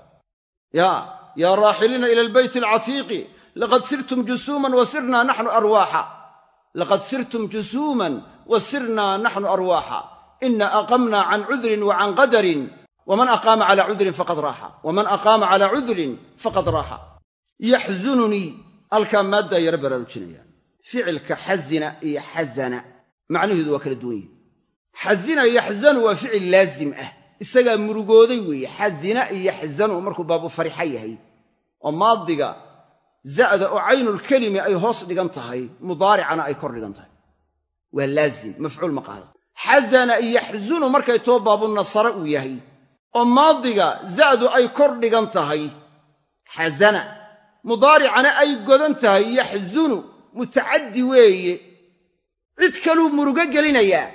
Yaa yaa raaxiliina ila albeyti alcatiiqi laqad sirtum jusuuman wa naxnu arwaaxa. Laqad sirtum jusuuman wa sirnaa naxnu arwaaxa. Ina aqamna can cudrin wa can qadarin. Waman aqaama calaa cudrin faqad raaxa. Waman aqaama calaa cudrin faqad raaxa. Yaxzununii. Halkaa maaddaa yaro baraarujinaya ficilka xazina iyo xazana macnaheedu waa kala duwan yihi xazina yaxzanu waa ficil laazim ah. Isagaa murugooday weeye xazina iyo yaxzanu markuu baabu farixa yahay. Oo maadiga za'da oo caynulkelimi ay hoos dhigan tahay mudaaricana ay kor dhigan tahay. Waa laazim mafcuul ma qaado xazana yaxzunu markay too baabu nasare uu yahay. Oo maadiga za'du ay kor dhigan tahay xazana. Mudaaricana ay godan tahay yaxzunu mutacaddi weeye. Cid kaluu murugo gelinayaa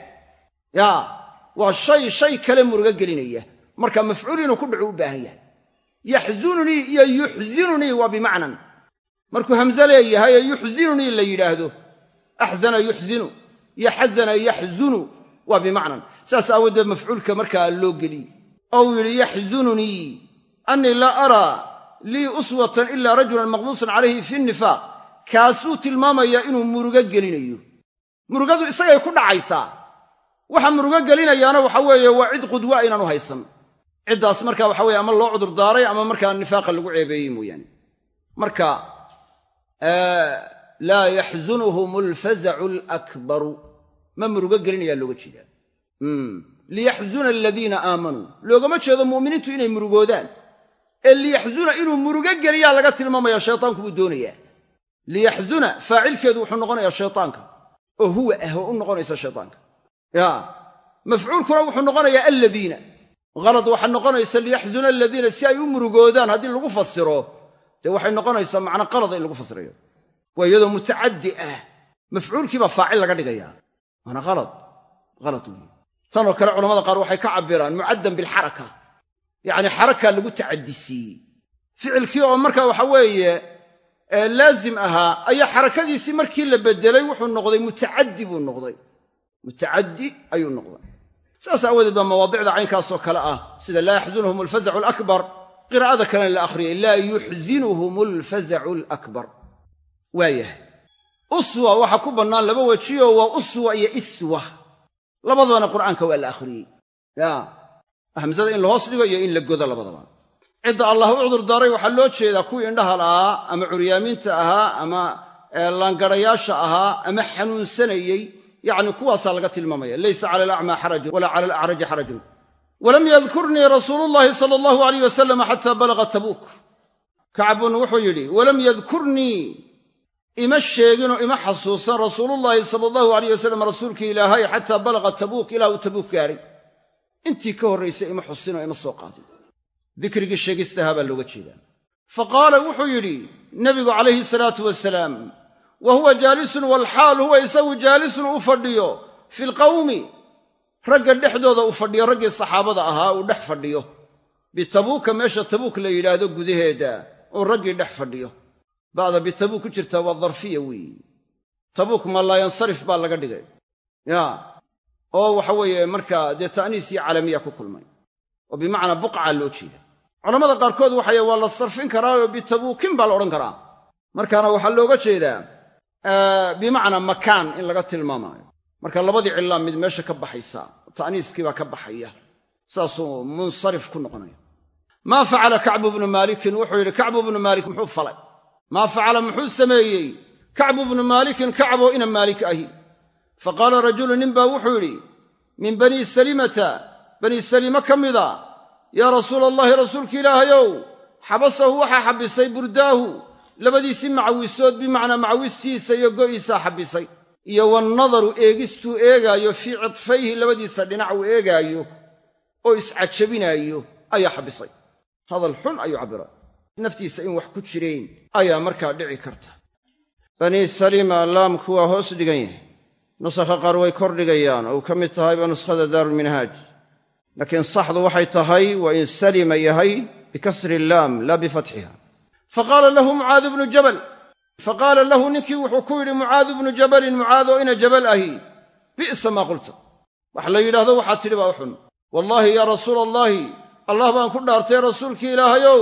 yaa waa shay shay kale murugo gelinaya. Marka mafcuul inuu ku dhacu u baahan yahay. Yaxzununii iyo yuxzinunii waa bimacnan. Markuu hamze leeyahay ee yuxzinunii la yidhaahdo. Axzana yuxzinu iyo xazana yaxzunu waa bimacnan. Saas aawoodee mafcuulka markaa loo geliyey oo uu yidhi yaxzununii annii laa araa lii uswatan ilaa rajulan maqbuusan calayhi fi nifaaq kaasuu tilmaamayaa inuu murugo gelinayo. Murugadu isagay ku dhacaysaa. Waxa murugo gelinayaana waxa weeye waa cid qudwa inaanu haysan. Ciddaas marka waxa weye ama loo cudurdaaray ama markaa nifaaqa lagu ceebeeyey mooyaane. Marka laa yaxzunuhum alfazacu alakbaru. Ma murugo gelinayaa looga jeedaa. Liyaxzuna aladiina aamanuu loogama jeedo mu'miniintu inay murugoodaan. Ee liyaxzuna inuu murugo geliyaa laga tilmaamaya shaytaanku buu doonayaa liyaxzuna faacilkeedu wuxuu noqonayaa shaytaanka. oo huwa ah oo u noqonaysa shaytaanka. Ya. Mafcuulkuna wuxuu noqonayaa aladiina halad waxaa noqonaysa liyaxzuna aladiina si ay u murugoodaan haddii lagu fasiro dee waxay noqonaysaa macna qalada in lagu fasirayo waa iyadoo mutacaddi ah. Mafcuulkiibaa faacil laga dhigayaa waana halad halad weeye tanoo kale culamada qaar waxay ka cabbiraan mucaddan bilxaraka yacni xarakaa lagu tacadisiiyey ficilkii oo marka waxa weeye laazim ahaa ayaa xarakadiisii markii la beddelay wuxuu noqday mutacaddi buu noqday. Mutacaddi ayuu noqday. Saas aawadeed baa mawaadicda caynkaasoo kale ah sida laa yaxzunuhum alfazacu alakbar. Qiraa'ada kalena la akhriyay laa yuxzinuhum alfazacu alakbar. Waayahay uswa waxaa ku bannaan laba wejiyo waa uswa iyo iswa. Labadabana qur'aanka waa la akhriyey ya hamsada in la hoos dhigo iyo in la godo labadaba cidda allah u cudurdaaray waxaa loo jeedaa kuwii indhaha la'aa ama curyaamiinta ahaa ama laangarayaasha ahaa ama xanuunsanayey yacni kuwaasaa laga tilmaamaya. Laysa cala alacmaa xarajun walaa cala alacraji xarajun walam yadkurnii rasuulu llahi sala allahu alayh wasalam xataa balaga tabuuk kacbun wuxuu yidhi walam yadkurnii ima sheeginoo ima xasuusan rasuulullaahi sala allahu alayh wasalam rasuulkii ilaahay xataa balaga tabuuk ilaa uu tabuuk gaadhay intii ka horraysay ima xusinoo ima soo qaadin dikrigii sheegistahaa baa looga jeedaa. Fa qaala wuxuu yidhi nebigu calayhi salaatu wasalaam wa huwa jaalisun walxaal huwa isagu jaalisun u fadhiyo fi lqawmi ragga dhexdooda u fadhiyo raggii saxaabada ahaa uu dhex fadhiyo. Bitabuuka meesha tabuuk la yidhaahdo gudaheeda uu raggii dhex fadhiyo. Ba'da bitabuuk ku jirta waa darfiya weeye tabuuk ma laa yansarif baa laga dhigay. Ya oo waxa weeye markaa dee ta'niis iyo calamiya ku kulmay oo bimacnaa buqca loo jeeda. Culamada qaarkood waxay waa la sarfin karaayoo bitabuukin baa la odhan karaa. Markaana waxaa looga jeedaa bimacnaa makaan in laga tilmaamaayo. Marka labadii cillaa mid meesha ka baxaysa ta'niiskii baa ka baxaya. Saasuu munsarif ku noqonaya. Maa facala kacbu bnu maalikin? Wuxuu yidhi kacbu bnu maalik muxuu falay. Maa facala muxuu sameeyey? Kacbu bnu maalikin kacboo ina maalik ahi. Fa qaala rajulu nin baa wuxuu yidhi min banii salimata banii salima ka mida. Yaa rasuula allahi rasuulka ilaahayow xabasahu waxaa xabisay burdaahu labadiisii macawisood bimacnaa macawistiisa iyo go'iisaa xabisay. Iyo wannadaru eegistuu eegaayo fii cidfayhi labadiisa dhinac uu eegaayo oo iscajabinaayo ayaa xabisay. Hadal xun ayuu cabbiray naftiisa in wax ku jireen ayaa markaa dhici karta. Banii salima laamku waa hoos dhigan yahay. Nusakha qaar way kor dhigayaan oo uu ka mid tahayba nuskhada daarulminhaaj laakiin saxdu waxay tahay waa in salima yahay bikasri illaam laa bifatxiha. Faqaala lahu mucaadu bnu jabal. Faqaala lahu ninkii wuxuu ku yidhi mucaadu bnu jabalin mucaadoo ina jabal ahi. Bi'sa maa qulta. Wax la yidhaahdo waxaad tidhi baa u xun. Wallaahi yaa rasuula allaahi allah baan ku dhaartay rasuulkii ilaahayow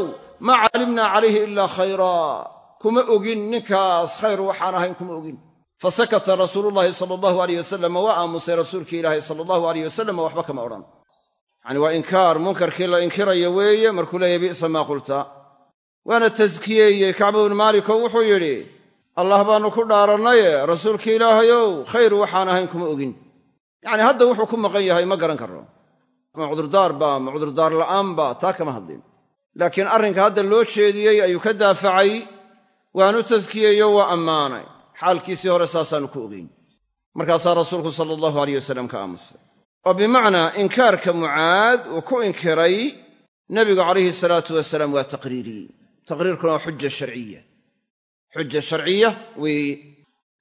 maa calimnaa calayhi ilaa khayraa kuma ogin ninkaas khayr waxaan ahayn kuma ogin. Fasakata rasuulullaahi sala allahu alayh wasalam waa aamusay rasuulkii ilaahay sala allahu alayh wasalam waxba kama odhan yacani waa inkaar munkarkii la inkirayo weeye markuu leeyahy bi'sa maa qulta. Waana taskiyeeyey kacbu bnu maalikoo wuxuu yidhi allah baannu ku dhaarannaye rasuulkii ilaahayow khayr waxaan ahayn kuma ogin. Yacni hadda wuxuu ku maqan yahay ma garan karro. Ma cudurdaar ba ma cudurdaar la'aan ba taa kama hadlin. Laakiin arrinka hadda loo jeediyey ayuu ka daafacay waanu taskiyeeyo waa ammaanay. Xaalkiisii hore saasaannu ku ogeyn markaasaa rasuulku sala allahu alayh wasalam ka aamusay oo bimacnaa inkaarka mucaad uu ku inkiray nebigu calayhi salaatu wasalaam waa taqriiriyey taqriirkuna waa xuja sharciya. Xuja sharciya weeye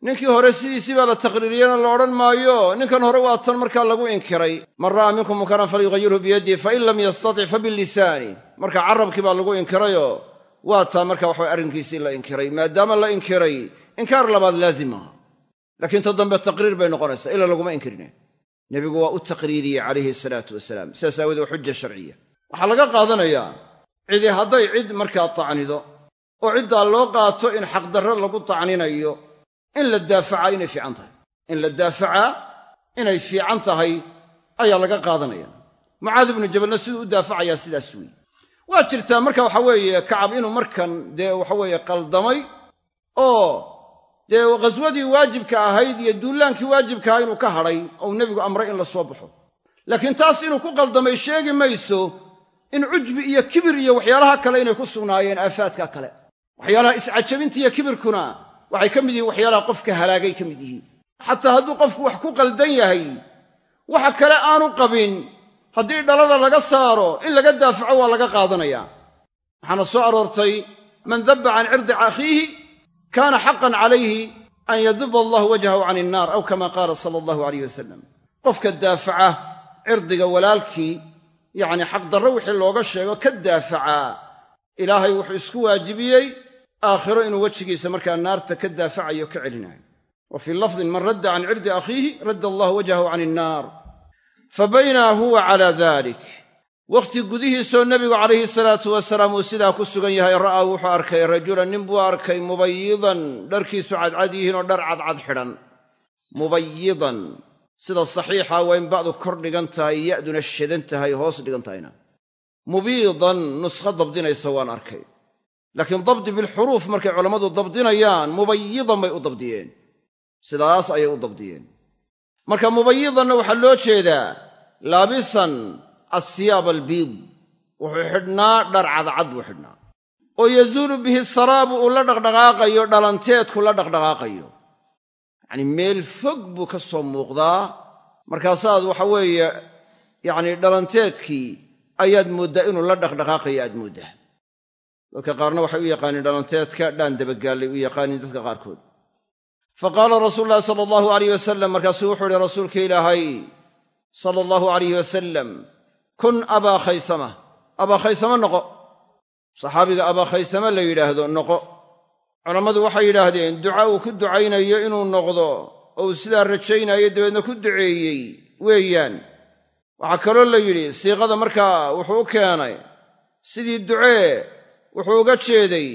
ninkii hore sidiisii baa la taqriiriyena la odhan maayo ninkan hore waa tan markaa lagu inkiray. Man ra'a minkum munkaran falyughayirhu biyadihi fain lam yastatic fabilisaani marka carabkii baa lagu inkirayoo waa taa marka waxabay arrinkiisii la inkiray maadaama la inkiray inkaar labaad laazim maaha laakiin ta dambe taqriir bay noqonaysaa ila laguma inkirine nebigu waa u taqriiriyey calayhi salaatu wasalaam. Sidaas aawoodee waa xuja sharciya. Waxaa laga qaadanayaa cidi hadday cid markaa tacnido oo ciddaa loo qaato in xaqdarre lagu tacninayo in la daafacaa inay fiican tahay. In la daafacaa inay fiican tahay ayaa laga qaadanaya. Mucaad ibnu jabalna siduu u daafacayaa sidaas weeye waa jirtaa marka waxa weeye kacab inuu markan dee waxaweeye qaldamay oo dee ghaswadii waajibka ahayd iyo duullaankii waajibka ahaa inuu ka hadhay ou nebigu amray in la soo baxo. Laakiin taas inuu ku qaldamay sheegi mayso in cujbi iyo kibir iyo waxyaalaha kale inay ku sugnaayeen aafaadka kale. Waxyaalaha iscajabinta iyo kibirkuna waxay ka mid yihiin waxyaalaha qofka halaagay ka mid yihiin. Xataa hadduu qofku wax ku qaldan yahay waxa kale aanu qabin haddii dhalada laga saaro in laga daafaco waa laga qaadanayaa waxaana soo aroortay man dabba can cirdi akhiihi kaana xaqan calayhi an yaduba allahu wajhahu can innaar aw kama qaala sala allahu alayh wasalam qofka daafaca cirdiga walaalkii yacni xaqdarro wixii looga sheego ka daafacaa ilaahay wuxuu isku waajibiyey aakhiro inuu wejigiisa markaa naarta ka daafacayo ka celinayo wa fii lafdin man radda can cirdi akhiihi radda allahu wajhahu can innaar fa huwa calaa dalik wakhti gudihiisoo nebigu calayhi salaatu wasalaam uu sidaa ku sugan yahay ra'aa wuxuu arkay rajulan nin buu arkay mubayidan dharkiisu cadcad yihiin oo dhar cadcad xidhan. Mubayidan sida saxiixa waa in ba'du kor dhigan tahay ya'duna shadan tahay hoos dhigan tahayna. Mubiidan nuskho dabdinaysa waan arkay. Laakiin dabdi bilxuruuf markay culammadu dabdinayaan mubayidan bay u dabdiyeen. Sidaas ayay u dabdiyeen. Marka mubayidanna waxaa loo jeedaa laabisan asiyaab albiid wuxuu xidhnaa dhar cadcad buu xidhnaa oo yazuulu bihi saraabu uu la dhaqdhaqaaqayo dhalanteedku la dhaqdhaqaaqayo yacnii meel fog buu ka soo muuqdaa markaasaad waxa weeye yacnii dhalanteedkii ayaad mooddaa inuu la dhaqdhaqaaqayo aad mooddaa dadka qaarna waxay u yaqaaniin dhalanteedka dhaan dabagaallay u yaqaaniin dadka qaarkood fa qaala rasuulu llahi sala allahu alayh wasalam markaasuu wuxuu ihi rasuulka ilaahay sala allahu alayh wasalam kun abaa khaysama. Abaa khaysama noqo. Saxaabiga abaa khaysama la yidhaahdo noqo. Culammadu waxay yidhaahdeen duca uu ku ducaynayo inuu noqdo oo uu sidaa rajaynayo dabeedna ku duceeyey weeyaan. Waxaa kaloo la yidhi siiqada markaa wuxuu u keenay sidii ducee wuxuu uga jeeday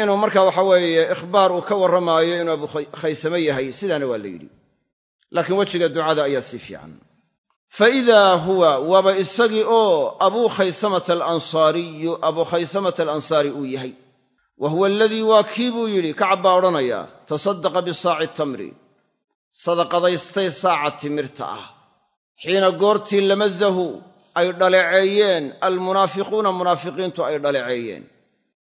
inuu markaa waxa weeye ikhbaar uu ka warramaayo inuu abu khaysame yahay. Sidaana waa la yidhi. Laakiin wejiga ducada ayaa sii fiican fa idaa huwa waaba isagii oo abuu khaysamata alansaariyu abuu khaysamata alansaari uu yahay wa huwa aladii waa kii buu yidhi kacab baa odhanaya tasaddaqa bisaaci tamri sadaqadaystay saaca timirta ah xiina goortii lamazahu ay dhaleeceeyeen almunaafiquuna munaafiqiintu ay dhaleeceeyeen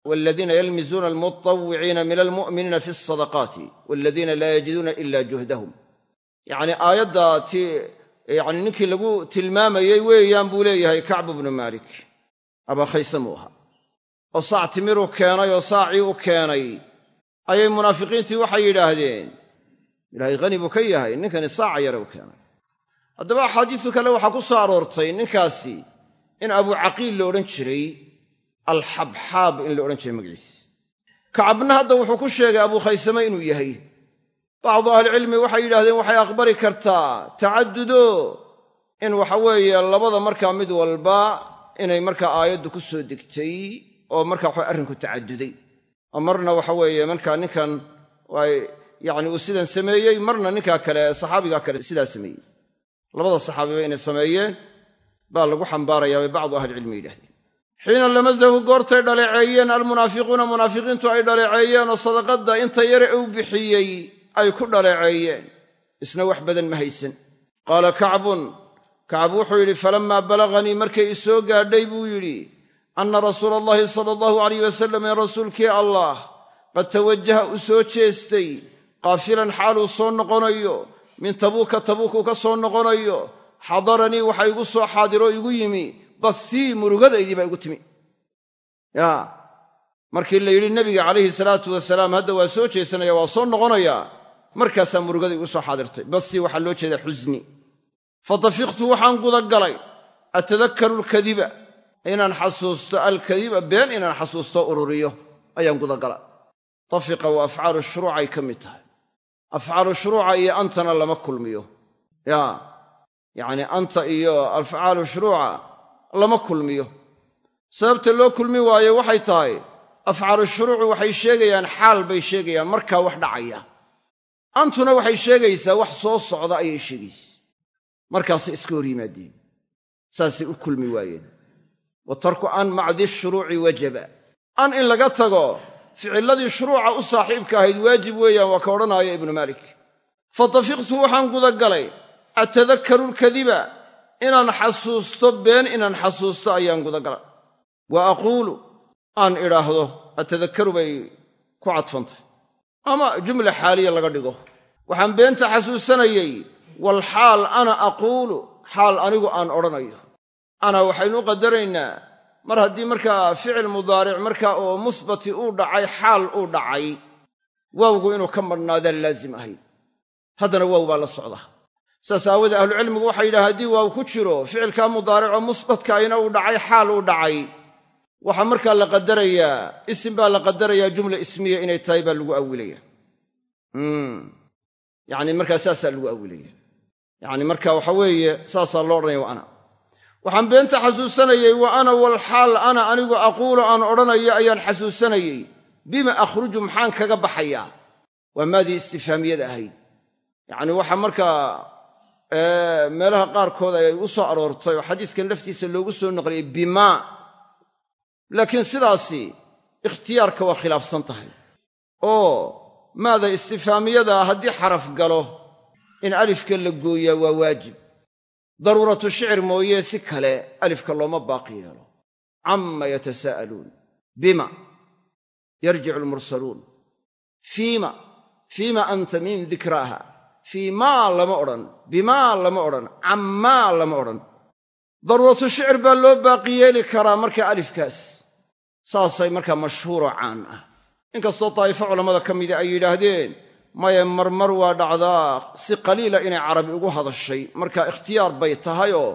waladiina yalmizuuna almutawwiciina min almu'miniina fi asadaqaati waladiina laa yajiduuna ila juhdahum yacnii aayaddaa ti yacni ninkii lagu tilmaamayey weeyaan buu leeyahay kacbu bnu maalik. Abaa khaysam uu ahaa. Oo saac timiruu keenay oo saacii u keenay. Ayay munaafiqiintii waxay yidhaahdeen. Ilaahay khani buu ka yahay ninkani saaca yare u keenay. Haddaba axaadiisu kale waxaa ku soo aroortay ninkaasi in abuu caqiil la odhan jiray alxabxaab in la odhan jiray magaciisa kacabna hadda wuxuu ku sheegay abuu khaysame inuu yahay bacdu ahlicilmi waxay yidhahdeen waxay aqbali kartaa tacaddudo in waxa weeye labada markaa mid walba inay markaa aayaddu ku soo degtay oo markaa waxa arrinku tacaduday oo marna waxa weeye markaa ninkan yacni uu sidan sameeyey marna ninkaa kale saxaabigaa kale sidaa sameeyey labada saxaabiba inay sameeyeen baa lagu xambaarayaa bay bacdu ahlicilmi yidhahdeen xiina lamasahu goortay dhaleeceeyeen almunaafiquuna munaafiqiintu ay dhaleeceeyeen oo sadaqadda inta yare uu bixiyey ay ku dhaleeceeyeen isna wax badan ma haysan. Qaala kacbun kacab wuxuu yidhi falammaa balaganii markay i soo gaadhay buu yidhi anna rasuula allahi sala allahu alayh wasalam ee rasuulkii allah qad tawajaha u soo jeestay qaafilan xaaluu soo noqonayo min tabuuka tabuukuu ka soo noqonayo xadaranii waxa igu soo xaadiroo igu yimi basii murugadaydii baa igu timi. Yaa markii la yidhi nebiga calayhi salaatu wasalaam hadda waa soo jeesanaya waa soo noqonayaa markaasaa murugada igu soo xaadirtay. Basii waxaa loo jeedaa xusni fatafiqtu waxaan gudagalay. Atadakkaru alkadiba inaan xasuusto alkadiba been inaan xasuusto ururiyo ayaan gudagala tafiqa waa afcaalu shuruucay ka mid tahay. Afcaalu shuruuca iyo antana lama kulmiyo. Yaa yacni anta iyo afcaalu shuruuca lama kulmiyo. Sababta loo kulmi waayo waxay tahay afcaalu shuruucu waxay sheegayaan xaal bay sheegayaan markaa wax dhacaya antuna waxay sheegaysaa wax soo socda ayay sheegaysa markaasay iska hor yimaadeen. Saasay u kulmi waayeen. Wa tarku an macdi shuruuci wajaba. An in laga tago ficilladii shuruuca u saaxiibka ahayd waajib weeyaan waa ka odhanaaya ibnu maalik. Fatafiqtu waxaan gudagalay atadakkaru alkadiba inaan xasuusto been inaan xasuusto ayaan gudagalay. Wa aquulu aan idhaahdo atadakkaru bay ku cadfan tahay ama jumla xaaliya laga dhigo. Waxaan beenta xasuusanayey walxaal ana aquulu xaal anigu aan odhanayo. Ana waxaynu u qadaraynaa mar haddii markaa ficil mudaaric markaa oo musbati uu dhacay xaal uu dhacay waawgu inuu ka madhnaadaan laazim ahayd haddana waaw baa la socda. Saas aawoodee ahlucilmigu waxay yidhaha haddii waaw ku jiro ficilkaa mudaaricoo musbatkayna uu dhacay xaal uu dhacay waxaa markaa la qadarayaa isim baa la qadarayaa jumla ismiya inay tahay baa lagu awilaya. Yacni markaa saasaa lagu awilaya. Yacni marka waxa weeye saasaa loo odhanaya wa ana. Waxaan beenta xasuusanayey wa ana walxaal ana anigu aquulu aan odhanayo ayaan xasuusanayey bima akhruju maxaan kaga baxayaa? Waa maadii istifaamiyada ahayd. Yacni waxa markaa meelaha qaarkood ay u soo aroortay oo xadiiskan laftiisa loogu soo naqliyey bimaa laakiin sidaasi ikhtiyaarka waa khilaafsan tahay. Oo maada istifaamiyada haddii xaraf galo in alifka la gooyaa waa waajib. Daruuratu shicir mooye si kale alifka looma baaqi yeelo. Camma yatasaa'aluun bima? Yarjicu almursaluun fiima? Fiima anta min dikraaha fiimaa lama odhan. Bimaa lama odhan. Cammaa lama odhan. Daruuratu shicir baa loo baaqi yeeli karaa marka alifkaas saasay markaa mashhuuroo caan ah. Inkastoo daa'ifo culammada ka mida ay yidhaahdeen maya marmar waa dhacdaa si qaliila inay carabi ugu hadashay. Marka ikhtiyaar bay tahayoo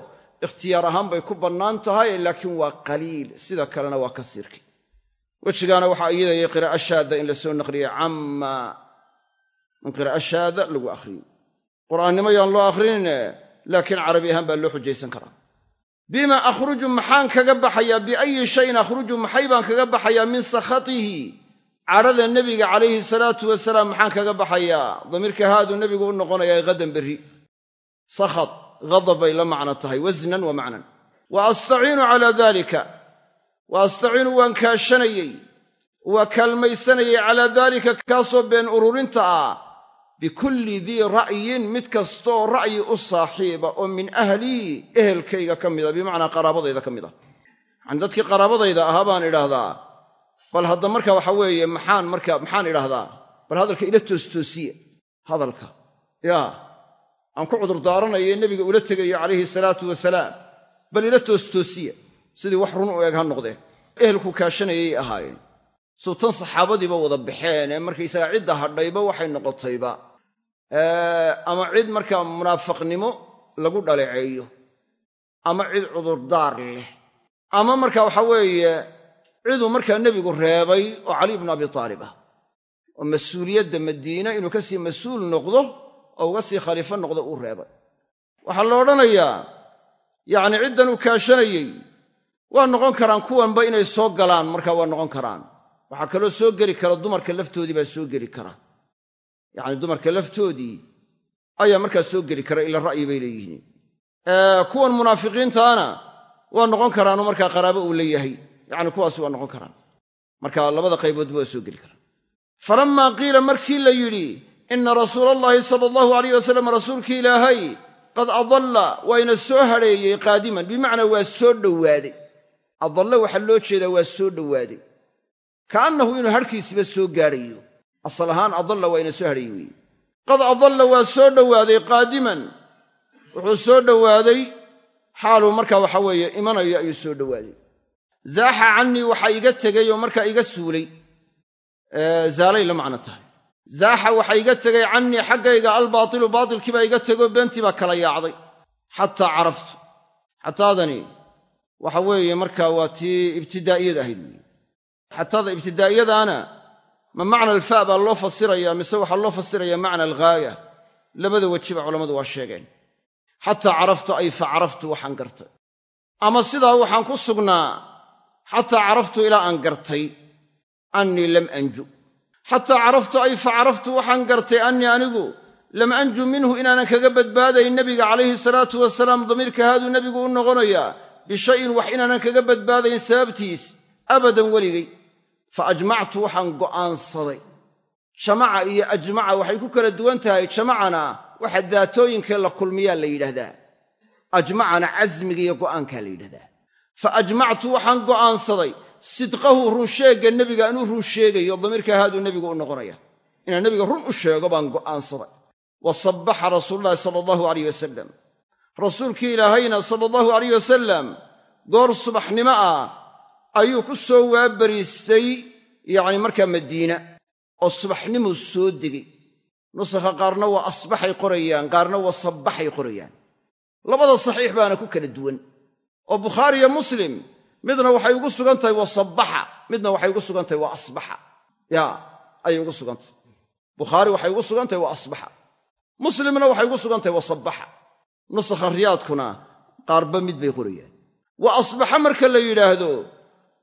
ikhtiyaar ahaan bay ku bannaan tahay laakiin waa qaliil. Sida kalena waa kasiirki wejigaana waxaa iyadayay qira'a shaadda in la soo naqliyey camma in qira'a shaada lagu akhriyey qur'aannimo yaan loo akhrinine laakiin carabi ahaan baa loo xujaysan karaa bima akhruju maxaan kaga baxayaa biayi shayin akhruju maxay baan kaga baxayaa min sakhatihi. Cadhada nebiga calayhi salaatu wasalaam maxaan kaga baxayaa damiirka haaduu nebigu u noqonayaa hadan berri. Sakhat ghadab bay la macno tahay. Wasnan wa macnan. Wa astaciinu calaa daalika. Wa astaciinu waan kaashanayey. Waa kaalmaysanayey calaa daalika kaasoo been ururinta ah bikulli dii ra'yin mid kastooo ra'yi u saaxiiba oo min ahlii ehelkayga ka mida bimacnaa qaraabadayda ka mid a. Yacani dadkii qaraabadayda ahaa baan idhaahdaa bal hadda marka waxa weeye maxaan marka maxaan idhaahdaa? Bal hadalka ila toostoosiya. Hadalka. Yaa aan ku cudurdaaranaya nebiga ula tegayo calayhi salaatu wasalaam bal ila toostoosiya. Sidii wax run u eg ha noqdee ehelku kaashanayay ahaayeen. Suu tan saxaabadiiba wada baxeen ee markaysaga cidda hadhayba waxay noqotayba ama cid markaa munaafaqnimo lagu dhaleeceeyo ama cid cudurdaar leh ama marka waxa weeye ciduu markaa nebigu reebay oo cali ibnu abi taalib ah oo mas'uuliyadda madiine inuu ka sii mas'uul noqdo oo uga sii khaliifo noqdo uu reebay. Waxaa la odhanayaa yacni ciddan uu kaashanayey waa noqon karaan kuwanba inay soo galaan markaa waa noqon karaan. Waxaa kaloo soo geli kara dumarka laftoodii baa soo geli kara yacni dumarka laftoodii ayaa markaa soo geli kara ila ra'yi bay leeyihiin. Kuwan munaafiqiintaana waa noqon karaanoo markaa qaraabo uu leeyahay. Yacni kuwaasi waa noqon karaan. Marka labada qayboodba waa soo geli karaan falammaa qiila markii la yidhi inna rasuula allaahi sala allahu alayh wasalam rasuulkii ilaahay qad adalla waa ina soo hadheeyey qaadiman. Bimacnaa waa soo dhowaaday adalla waxaa loo jeedaa waa soo dhowaaday kaannahu inuu hadhkiisiba soo gaadhayo asal ahaan adalla waa ina soo hadheeyey weeye qad adalla waa soo dhowaaday qaadiman. Wuxuu soo dhowaaday xaaluu markaa waxa weeye imanayo ayuu soo dhowaaday. Zaaxa cannii waxaa iga tegay oo markaa iga suulay. Zaalay la macno tahay. Zaaxa waxaa iga tegay cannii xaggayga albaatilu baatilkii baa iga tegoo beentii baa kala yaacday. Xataa caraftu. Xataadani waxa weeye markaa waa tii ibtidaa'iyad ahayd weeye xataada ibtidaa'iyadaana ma macna alfa baa loo fasirayaa mise waxaa loo fasirayaa macna alghaaya labada wejiba culammadu waa sheegeen. Xataa caraftu ay fa caraftu waxaan gartay. Ama sidaa waxaan ku sugnaa xataa caraftu ilaa aan gartay annii lam anju. Xataa caraftu ay fa caraftu waxaan gartay annii anigu lam anju minhu inaanan kaga badbaadayn nebiga calayhi salaatu wasalaam. Damiirka haaduu nebigu u noqonayaa bishayin wax inaanan kaga badbaadayn sababtiis abadan weligay fa ajmactu waxaan go'aansaday jamaca iyo ajmaca waxay ku kala duwan tahay jamacana waxa daatooyinkee la kulmiyaa la yidhaahdaa ajmacana casmiga iyo go'aankaa la yidhahdaa fa ajmactu waxaan go'aansaday sidqahu runsheegga nebiga inuu run sheegayo damiirka haaduu nebigu u noqonaya inaan nebiga run u sheego baan go'aansaday wa sabbaxa rasuululahi sala allahu alayh wasalam rasuulkii ilaahayna sala allahu alayh wasalam goor subaxnimo ah ayuu ku soo waabariistay yacni markaa madiina oo subaxnimuu soo degay. Nusakha qaarna waa asbaxay qorayaan qaarna waa sabbaxay qorayaan. Labada saxiix baana ku kala duwan. Oo bukhaari iyo muslim midna waxay ugu sugan tahay waa sabbaxa midna waxay ugu sugan tahay waa asbaxa. Ya ayay ugu sugan tahay. Bukhaari waxay ugu sugan tahay waa asbaxa. Muslimna waxay ugu sugan tahay waa sabbaxa. Nusakha riyaadkuna qaarba mid bay qorayaan. Wa asbaxa marka la yidhaahdo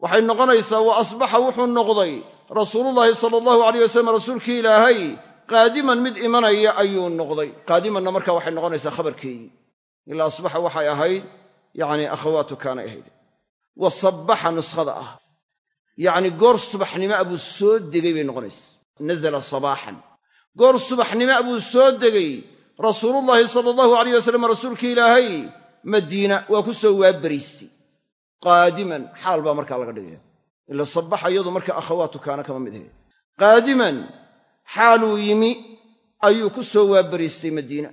waxay noqonaysaa wa asbaxa wuxuu noqday rasuulullaahi sala allahu alayh wasalam rasuulkii ilaahay qaadiman mid imanaya ayuu noqday. Qaadimanna marka waxay noqonaysaa khabarkeedii ilaa asbaxa waxay ahayd yacni akhawaatu kaanay ahayd. Wa sabbaxa nuskhada ah. Yacni goor subaxnimo abuu soo degay bay noqonaysaa nazala sabaaxan. Goor subaxnimo abuu soo degay rasuulullaahi sala allahu alayh wasalam rasuulkii ilaahay madiina. Waa ku soo waabariistay qaadiman xaal baa markaa laga dhigaya. Ila sabbaxa iyadu marka akhawaatu kaana kama mid ahayd qaadiman xaaluu yimi ayuu ku soo waabariistay madiina.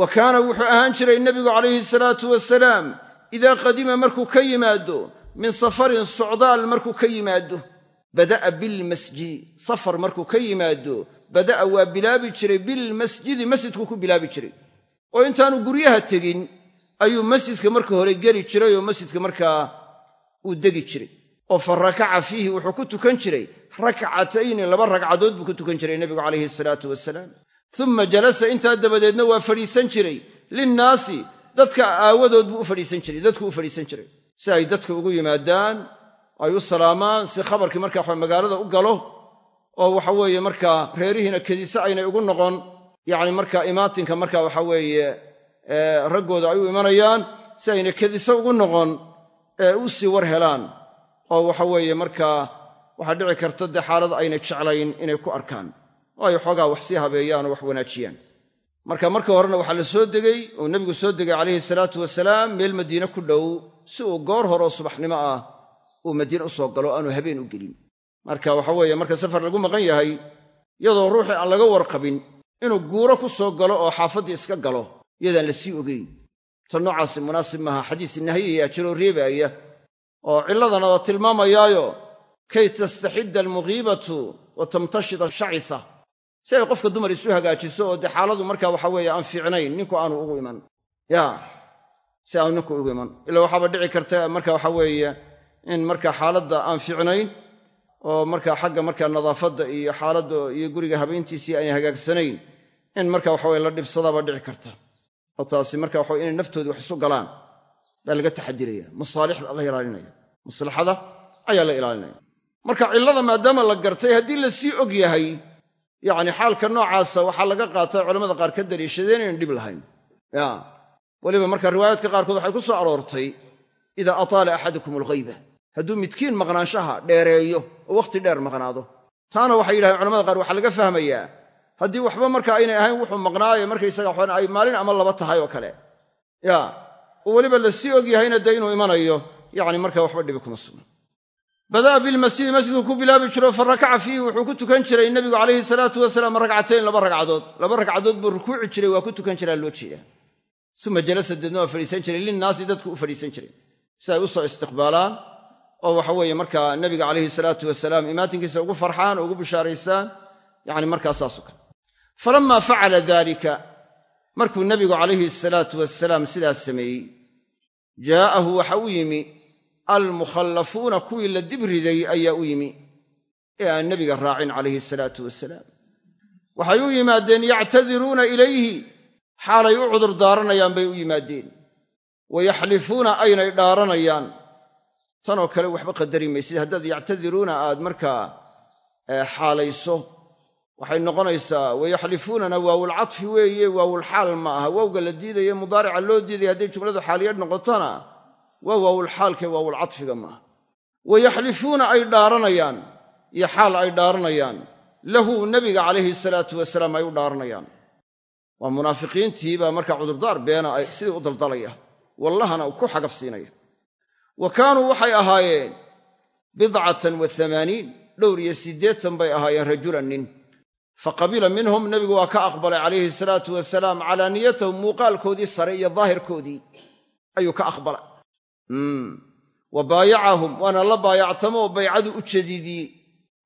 Wa kaana wuxuu ahaan jiray nebigu calayhi salaatu wasalaam idaa qadima markuu ka yimaado min safarin socdaal markuu ka yimaado. Bada'a bilmasjidi safar markuu ka yimaado bada'a waa bilaabi jiray bilmasjidi masjidkuu ku bilaabi jiray. Oo intaanu guryaha tegin ayuu masjidka marka hore geli jiray oo masjidka markaa uu degi jiray. oo fa rakaca fiihi wuxuu ku tukan jiray. rakcatayni laba ragcadood buu ku tukan jiray nebigu calayhi salaatu wasalaam uma jalasa intaa dabadeedna waa fadhiisan jiray. linnaasi dadka aawadood buu u fadhiisan jiray dadku u fadhiisan jiray. si ay dadka ugu yimaadaan ay u salaamaan si khabarkii marka waxa magaalada u galo oo waxa weeye markaa reerihiina kediso aynay ugu noqon. yacni marka imaatinka marka waxa weeye raggooda ay u imanayaan si ayna kediso ugu noqon ee u sii war helaan oo waxa weeye markaa waxaa dhici karta dee xaalad ayna jeclayn inay ku arkaan. Oo ay xoogaa wax sii habeeyaan oo wax wanaajiyaan. Marka marka horena waxaa la soo degay oo nebigu soo degay calayhi salaatu wasalaam meel madiine ku dhow si uu goor horeoo subaxnimo ah uu madiine u soo galo aanu habeen u gelin. Marka waxa weeye marka safar lagu maqan yahay iyadoo ruuxii aan laga warqabin inuu guuro ku soo galo oo xaafaddii iska galo iyadaan la sii ogeyn ta noocaasi munaasib maaha. Xadiis nahyiyaa jiroo reebaaya oo cilladanaba tilmaamayaayo kay tastaxidda almugiibatu wa tamtashida shacisa si ay qofka dumar isu hagaajiso oo dee xaaladu markaa waxa weeye aan fiicnayn ninku aanu ugu iman. Ya si aanu ninku ugu iman. Ila waxaaba dhici karta marka waxa weeye in marka xaaladda aan fiicnayn oo marka xagga marka nadaafadda iyo xaaladda iyo guriga habeentiisii aynay hagaagsanayn in marka waxaweye la dhibsadaabaa dhici karta oo taasi marka waxa inay naftoodii wax isu galaan baa laga taxadiraya masaalixda la ilaalinaya. Maslaxada ayaa la ilaalinaya. Marka cillada maadaama la gartay haddii la sii og yahay yacni xaalka noocaasa waxaa laga qaata culamada qaar ka daliishadeen inaan dhib lahayn. Ya weliba marka riwaayaadka qaarkood waxay ku soo aroortay idaa ataala axadukum alghayba. Hadduu midkiin maqnaanshaha dheereeyo oo wakhti dheer maqnaado. Taana waxay yidhahdeen culamada qaar waxaa laga fahmayaa haddii waxba marka aynay ahayn wuxuu maqnaayo markaysaga waxaan ay maalin ama laba tahay oo kale. Ya oo weliba la sii og yahayna inuu imanayo yacni marka waxba dhibi kuma sugna bada'a bilmasjidi masjidku ku bilaabi jiro fa fiihi wuxuu ku tukan jiray nebigu calayhi salaatu wasalaam ragcatayn laba ragcadood. Laba ragcadood buu rukuuci jiray waa ku tukan jiraa loo jeedaa. Uma jalasa deedna waa fadhiisan jiray linnaasi dadku u fadhiisan jiray. Si ay u soo istiqbaalaan oo waxa weeye markaa nebiga calayhi salaatu wasalaam imaatinkiisa ugu farxaan oo ugu bishaaraysaan yacni markaa saasoo kale falammaa facala daalika markuu nebigu calayhi salaatu wasalaam sidaas sameeyey jaa'ahu waxa u yimi almukhallafuuna kuwii la dibriday ayaa u yimi ee aan nebiga raacin calayhi salaatu wasalaam waxay u yimaadeen yactadiruuna ilayhi xaalay u cudur daaranayaan bay u yimaadeen wa yaxlifuuna aynay dhaaranayaan tanoo kale waxba qadari maysid haddaad yactadiruuna aad markaa xaalayso waxay noqonaysaa wayaxlifuunana waawulcadfi weeye waawulxaal ma aha. Waawga la diidaye mudaarica loo diidaya hadday jumladu xaaliyadh noqotona waa waawulxaalke waawulcadfiga maaha wayaxlifuuna ay dhaaranayaan iyo xaal ay dhaaranayaan. Lahu nebiga calayhi salaatu wasalaam ay u dhaaranayaan. Waa munaafiqiintii baa markaa cudurdaar beena ay sidii u daldalaya. Wallahana ku xagafsiinaya. Wa kaanuu waxay ahaayeen bidcatan wa amaaniin dhowr iyo siddeetan bay ahaayeen rajulan nin faqabila minhum nebigu waa ka aqbalay calayhi salaatu wasalaam calaaniyatahum muuqaalkoodii sare iyo daahirkoodii ayuu ka aqbalay. Wa baayacahum waana la baayactamo oo baycadu u jadiidiyey.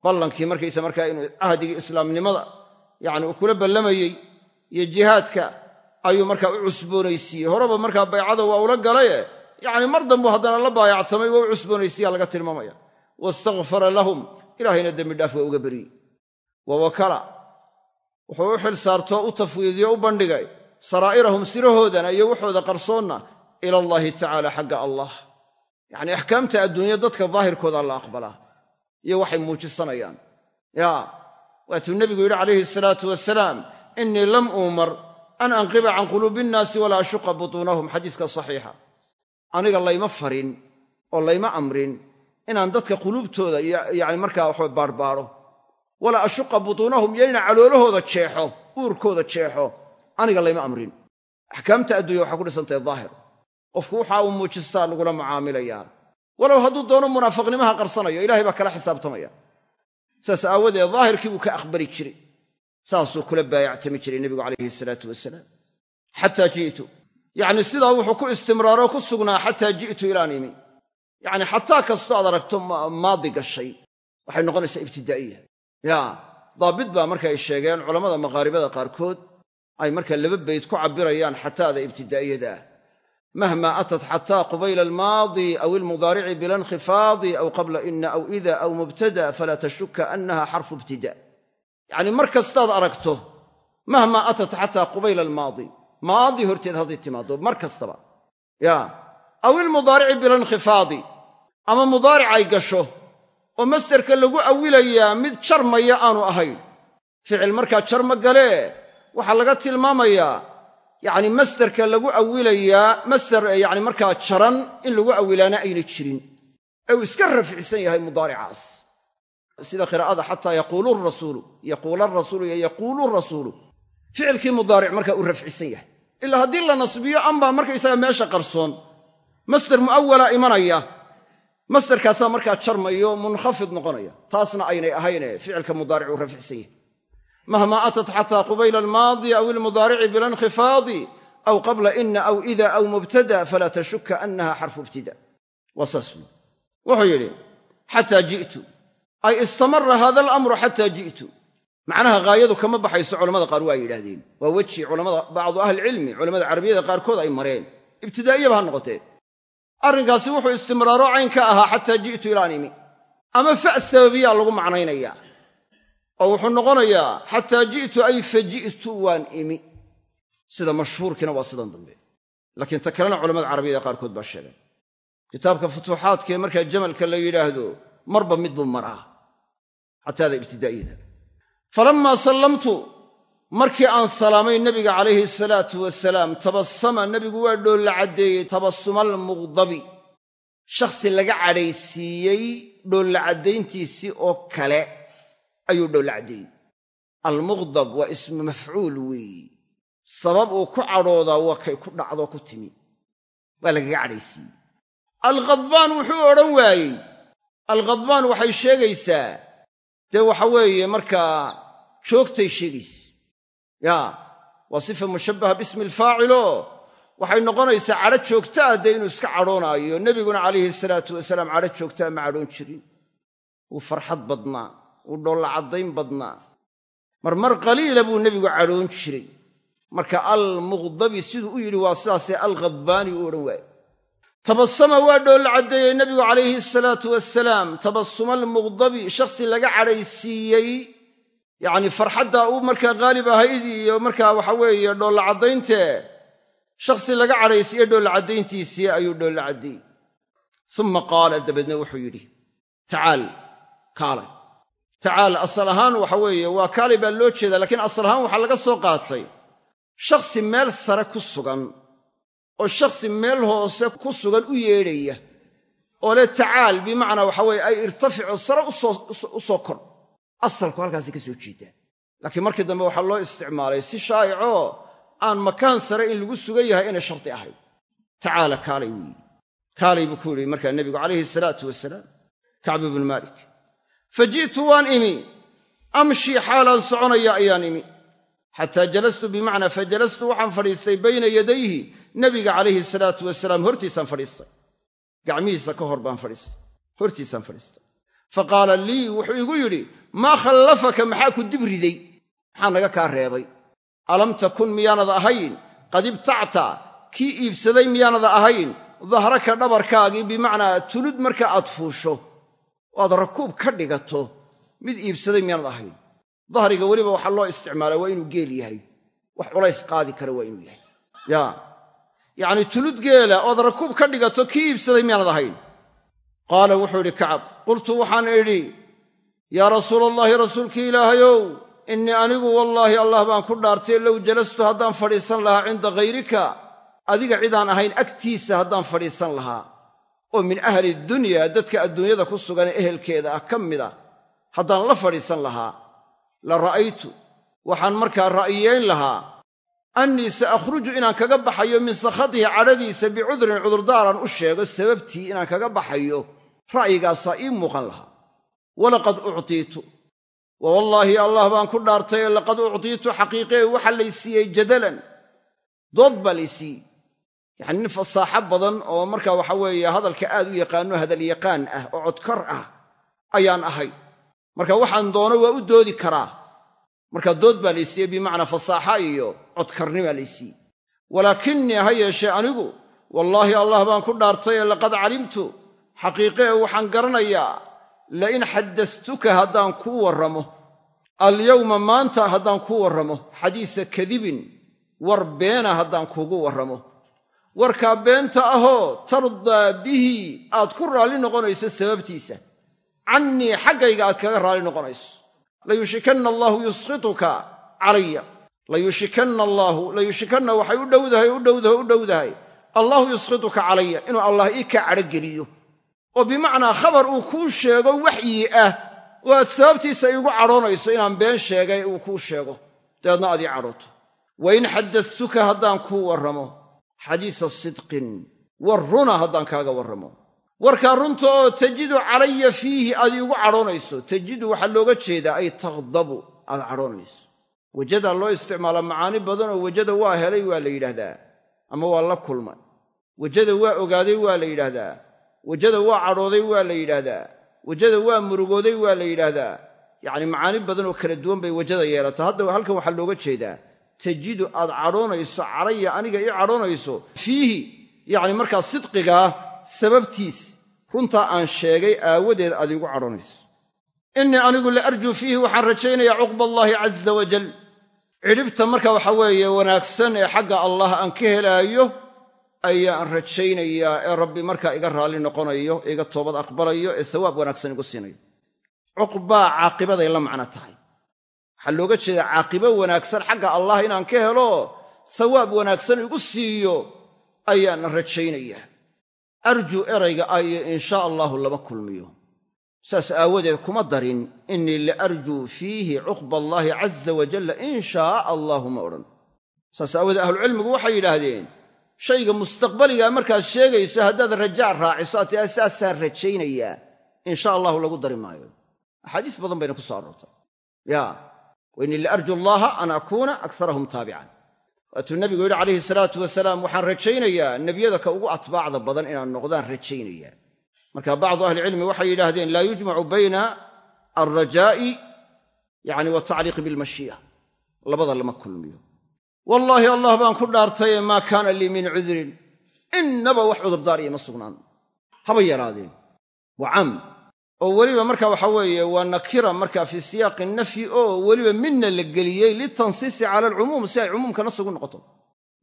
Ballankii markaysa markaa inuu cahdigii islaamnimada yacni uu kula ballamayey iyo jihaadka ayuu markaa u cusboonaysiiyey. Horeba markaa baycada waa ula galaye yacni mar dambuu haddana la baayactamay waa u cusboonaysiiya laga tilmaamaya. Wastakfara lahum ilaahayna dembidhaaf waa uga beriyey. Wa wakala wuxuu u xil saartoo u tafwiidiyo u bandhigay. Saraa'irahum sirahoodana iyo waxooda qarsoonna ila allaahi tacaala xagga allah. Yacnii axkaamta adduunya dadka daahirkooda la aqbalaa iyo waxay muujisanayaan. Yaa waatuu nebigu yidhi calayhi salaatu wasalaam innii lam uumar an anqiba can quluubi innaasi walaa ashuqa butuunahum xadiiska saxiixa. Aniga layma farin oo layma amrin inaan dadka quluubtooda yacni markaa waxba baarbaadho walaa ashuqa butuunahum iyo inaan caloolahooda jeexo uurkooda jeexo aniga layma amrin. Axkaamta adduunya waxaa ku dhisantahay daahir. Qofku waxa uu muujistaa lagula mucaamilayaa walow hadduu doono munaafiqnimaha qarsanayo ilahay baa kala xisaabtamaya. Saas aawadeed daahirkii buu ka aqbali jiray. Saasuu kula baayactami jiray nebigu calayhi salaatu wasalaam. Xataa ji'tu. Yacni sidaa wuxuu ku istimraaroo ku sugnaa xataa ji'tu ilaan imi yacni xataa kastoo aad aragto maadi gashay waxay noqonaysaa ibtidaa'iya yaa daabit baa marka ay sheegeen culammada maqaaribada qaarkood ay markaa laba bayd ku cabbirayaan xataada ibtidaa'iyada. Ah mahma atat xataa qubayla almaadi aw ilmudaarici bilankhifaadi aw qabla ina aw ida aw mubtada falaa tashuka annaha xarfu ibtida. Yacni mar kastaad aragto mahma atat xataa qubayla almaadi maadi horteed hadday timaaddo mar kastaba. Ya aw ilmudaarici bilankhifaadi ama mudaaric ay gasho oo masderka lagu awilayaa mid jarmaya aanu ahayn. Ficil markaa jarma galee waxaa laga tilmaamayaa yacni masderka lagu awilayaa masder yacni markaa jaran in lagu awilaana ayna jirin. Ee uu iska rafcisan yahay mudaaricaas. Sida qiraa'ada xataa yaquulu rasuulu yaquula rasuulu iyo yaquulu rasuulu. Ficilkii mudaaric markaa uu rafcisan yahay. Ilaa haddii la nasbiyo anbaa markaysaga meesha qarsoon. Masder mu'awala imanaya masderkaasaa markaa jarmayo munkhafid noqonaya. Taasna aynay ahayne ficilka mudaaric uu rafcisan yahay mahma atat xataa qubayla almaadi aw ilmudaarici bilankhifaadi aw qabla ina aw ida aw mubtada falaa tashuka annaha xarfu ibtida. Waa saas wy wuxuu yidhi xataa ji'tu. Ay istamara hada alamru xataa ji'tu. Macnaha haayadu kama baxayso culamada qaar waa yidhahdeen waa weji culamada bacdu ahlicilmi culamada carabiyada qaarkood ay mareen. Ibtidaa'iyaba ha noqotee arrinkaasi wuxuu istimraaro cayn ka ahaa xataa ji'tu ilaan imi ama fa sababiyaa lagu macnaynayaa. Oo wuxuu noqonayaa xataa ji'tu ay fa ji'tu waan imi. Sida mashhuurkiina waa sidan dambe. Laakiin ta kalena culamada carabiyada qaarkood baa sheegay kitaabka futuuxaadkaee markaa jamalka la yidhaahdo marba mid buu maraa. Xataada ibtidaa'iyada. Falammaa sallamtu markii aan salaamay nebiga calayhi salaatu wasalaam tabassama nebigu waa dhoolla caddeeyey tabasumal muqdabi. Shakhsi laga cadhaysiiyey dhoolla caddayntiisii oo kale ayuu dhoolla caddeeyey. Almuqdab waa ismu mafcuul weeye sabab uu ku cadhoodaa waa kay ku dhacdo ku timi. Waa lagaga cadhaysiiyey. Alkhadbaan wuxuu odhan waayey. Alkhadbaan waxay sheegaysaa. Dee waxa weeye markaa joogtay sheegaysa yaa waa sifa mushabbaha bismi alfaacilo waxay noqonaysaa cadho joogta ah dee inuu iska cadhoonaayo. Nebiguna calayhi salaatu wasalaam cadho joogtaa ma cadhoon jirin. Wuu farxad badnaa wuu dhoolla caddayn badnaa. Marmar qaliila buu nebigu cadhoon jiray. Marka almuqdabi siduu u yidhi waa sidaasee alkhadbaani u odhan waaye. Tabasama waa dhoolla caddeeyey nebigu calayhi salaatu wasalaam. Tabasuma almuqdabi shakhsi laga cadhaysiiyey yacni farxadda uu markaa haalib ahayd iyo markaa waxa weeye dhoolla caddayntee shakhsi laga cadhaysiiye dhoolla caddayntiisii ayuu dhoolla caddeeyey uma qaala dabeedna wuxuu yidhi tacaal kaalay. Tacaal asal ahaan waxa weeye waa kaalay baa loo jeedaa laakiin asal ahaan waxaa laga soo qaatay. Shakhsi meel sare ku sugan oo shakhsi meel hoose ku sugan u yeedhaya oo le tacaal bimacnaa waxa weeye ay irtafico sare u soo kor asalku halkaasi ka soo jeedaa laakiin markii dambe waxaa loo isticmaalay si shaa'icoo aan makaan sare in lagu sugan yahay inay shardi ahayd. Tacaala kaalay weeye kaalay buu ku yidhi markaa nebigu calayhi salaatu wasalaam kacbu bnu maalik fa ji'tu waan imi. Amshii xaalaan soconaya ayaan imi. Xataa jalastu bimacnaa fa jalastu waxaan fadhiistay bayna yadayhi. Nebiga calayhi salaatu wasalaam hortiisaan fadhiistay. Gacmihiisa ka hor baan fadhiistay. Hortiisaan fadhiistay fa qaala lii wuxuu igu yidhi maa khallafaka maxaa ku dib riday? Maxaa naga kaa reebay? Alam takun miyaanad ahayn? Qad ibtacta kii iibsaday miyaanad ahayn? Dahraka dhabarkaagii bimacnaa tulud marka aad fuusho oo aad rakuub ka dhigato mid iibsaday miyaanad ahayn. Dahriga weliba waxaa loo isticmaalaa waa inuu geel yahay. Wax culays qaadi kara waa inuu yahay. Yaa. Yacnii tulud geela ood rakuub ka dhigato kii iibsaday miyaanad ahayn qaala wuxuu idhi kacab qultu waxaan idhi yaa rasuula allaahi rasuulkii ilaahayow innii anigu wallaahi allah baan ku dhaartay low jalastu haddaan fadhiisan lahaa cinda hayrika adiga cidaan ahayn agtiisa haddaan fadhiisan lahaa. Oo min ahli dunya dadka adduunyada ku sugan ee ehelkeeda ah ka mid a haddaan la fadhiisan lahaa. La ra'aytu waxaan markaa ra'yiyeyn lahaa annii sa akhruju inaan kaga baxayo min sakhatihi cadhadiisa bicudrin cudurdaaran u sheego sababtii inaan kaga baxayo. Ra'yigaasaa ii muuqan lahaa. Walaqad uctiitu. Wa wallaahi allah baan ku dhaartay laqad uctiitu xaqiiqee waxa lay siiyey jadalan. Dood baa lay siiyey. Yacni nin fasaaxo badan oo markaa waxa weeye hadalka aad u yaqaano hadalyaqaan ah oo codkar ah ayaan ahay. Marka waxaan doono waa u doodi karaa marka dood baa lay siiyey bimacnaa fasaaxa iyo codkarnimaa lay siiyey. Walaakinnii ha yeeshee anigu wallaahi allah baan ku dhaartay laqad calimtu xaqiiqee waxaan garanayaa lain xaddastuka haddaan kuu warramo. Alyowma maanta haddaan kuu warramo xadiisa kadibin war beena haddaan kuugu warramo. Warkaa beenta ahoo tardaa bihi aad ku raalli noqonayso sababtiisa. Cannii xaggayga aad kaga raalli noqonayso layushikanna allaahu yuskhituka calaya. Layushikanna allaahu layushikanna waxay u dhowdahay u dhowdahay u dhowdahay. Allaahu yuskhituka calaya inuu allah ii kaa cadhogeliyo oo bimacnaa khabar uu kuu sheego waxyi ah oo aad sababtiisa iigu cadhoonayso inaan been sheegay uu kuu sheego. Dabeedna aad ii cadhooto wa in xaddastuka haddaan kuu warramo xadiisa sidqin war runa haddaan kaaga warramo warkaa runta oo tajidu calaya fiihi aad iigu cadhoonayso. Tajidu waxaa looga jeedaa ay takhdabu aad cadhoonayso. Wajadaa loo isticmaalaa macaani badan oo wajada waa helay waa la yidhaahdaa. Ama waa la kulmay. Wajada waa ogaaday waa la yidhaahdaa. Wajada waa cadhooday waa la yidhaahdaa. Wajada waa murugooday waa la yidhaahdaa. Yacni macaani badan oo kala duwan bay wajada yeelataa hadda halkan waxaa looga jeedaa tajidu aad cadhoonayso calaya aniga ii cadhoonayso fiihi yacni markaa sidqigaa sababtiis runtaa aan sheegay aawadeed aad iigu cadhoonayso innii anigu la arjuu fiihi waxaan rajaynayaa cuqba allaahi caza wajal cidhibta marka waxa weeye wanaagsan ee xagga allah aan ka helaayo ayaan rajaynayaa ee rabbi markaa iga raalli noqonayo iga toobad aqbalayo ee sawaab wanaagsan igu siinayo. Cuqbaa caaqibaday la macno tahay. Waxaa looga jeedaa caaqibo wanaagsan xagga allah inaan ka helo sawaab wanaagsan igu siiyo ayaana rajaynayaa arjuu erayga ayo inshaa allahu lama kulmiyo. Saas aawadeed kuma darin innii la arjuu fiihi cuqba allaahi caza wajalla in shaaa allaahu ma odhan. Saas aawadeed ahlucilmigu waxay yidhaahdeen shayga mustaqbaligaa markaad sheegayso haddaad rajaa raaciso aad tiaa saasaan rajaynayaa insha allahu lagu dari maayo. Axaadiis badan bayna ku soo aroortay. Ya wa innii la arju allaha an akuuna akarahum taabican waatuu nabigu yidhi calayhi salaatu wasalaam waxaan rajaynayaa nebiyada ka ugu atbaacda badan inaan noqdaan rajaynayaa. Marka bacdu ahlicilmi waxay yidhaahdeen laa yujmacu bayna alrajaa'i yani watacliiqi bilmashii'a. Labada lama kulmiyo. Wallaahi allah baan ku dhaartaye maa kaana lii min cudrin. Innaba wax cudurdaar iima sugnaan. Haba yaraadeen. Waa caam oo weliba marka waxa weeye waa nakira marka fii siyaaqi nafyi oo weliba midna la geliyey litansiisi cala alcumuum si ay cumuumka nas ugu noqoto.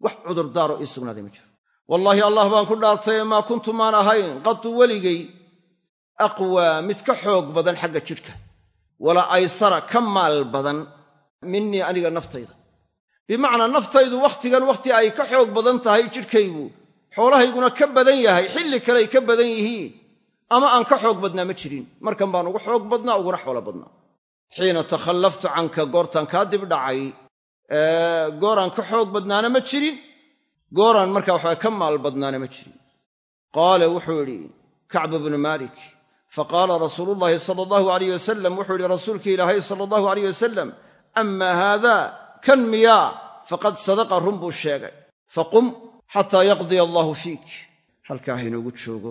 Wax cudurdaaroo ii sugnaaday ma jiro. Wallaahi allah baan ku dhaartaye maa kuntu maan ahayn qadu weligay aqwaa mid ka xoog badan xagga jidhka wala aysara ka maal badan minii aniga naftayda. Bimacnaa naftaydu wakhtigan wakhti ay ka xoog badan tahay jidhkaygu xoolahayguna ka badan yahay xilli kaley ka badan yihiin ama aan ka xoog badnaa ma jirin. Markan baan ugu xoog badnaa uguna xoolo badnaa. Xiina takhallaftu canka goortaan kaa dibdhacay gooraan ka xoog badnaana ma jirin. Gooraan markaa waxaa ka maal badnaana ma jirin. Qaala wuxuu yidhi kacbu bnu maalik faqaala rasuulu llaahi sala allahu alayh wasalam wuxuu yidhi rasuulkii ilaahay sala allahu alayh wasalam amaa haada kan miyaa faqad sadaqa run buu sheegay. Faqum xataa yaqdiya allaahu fiik. Halkaa hainoogu joogo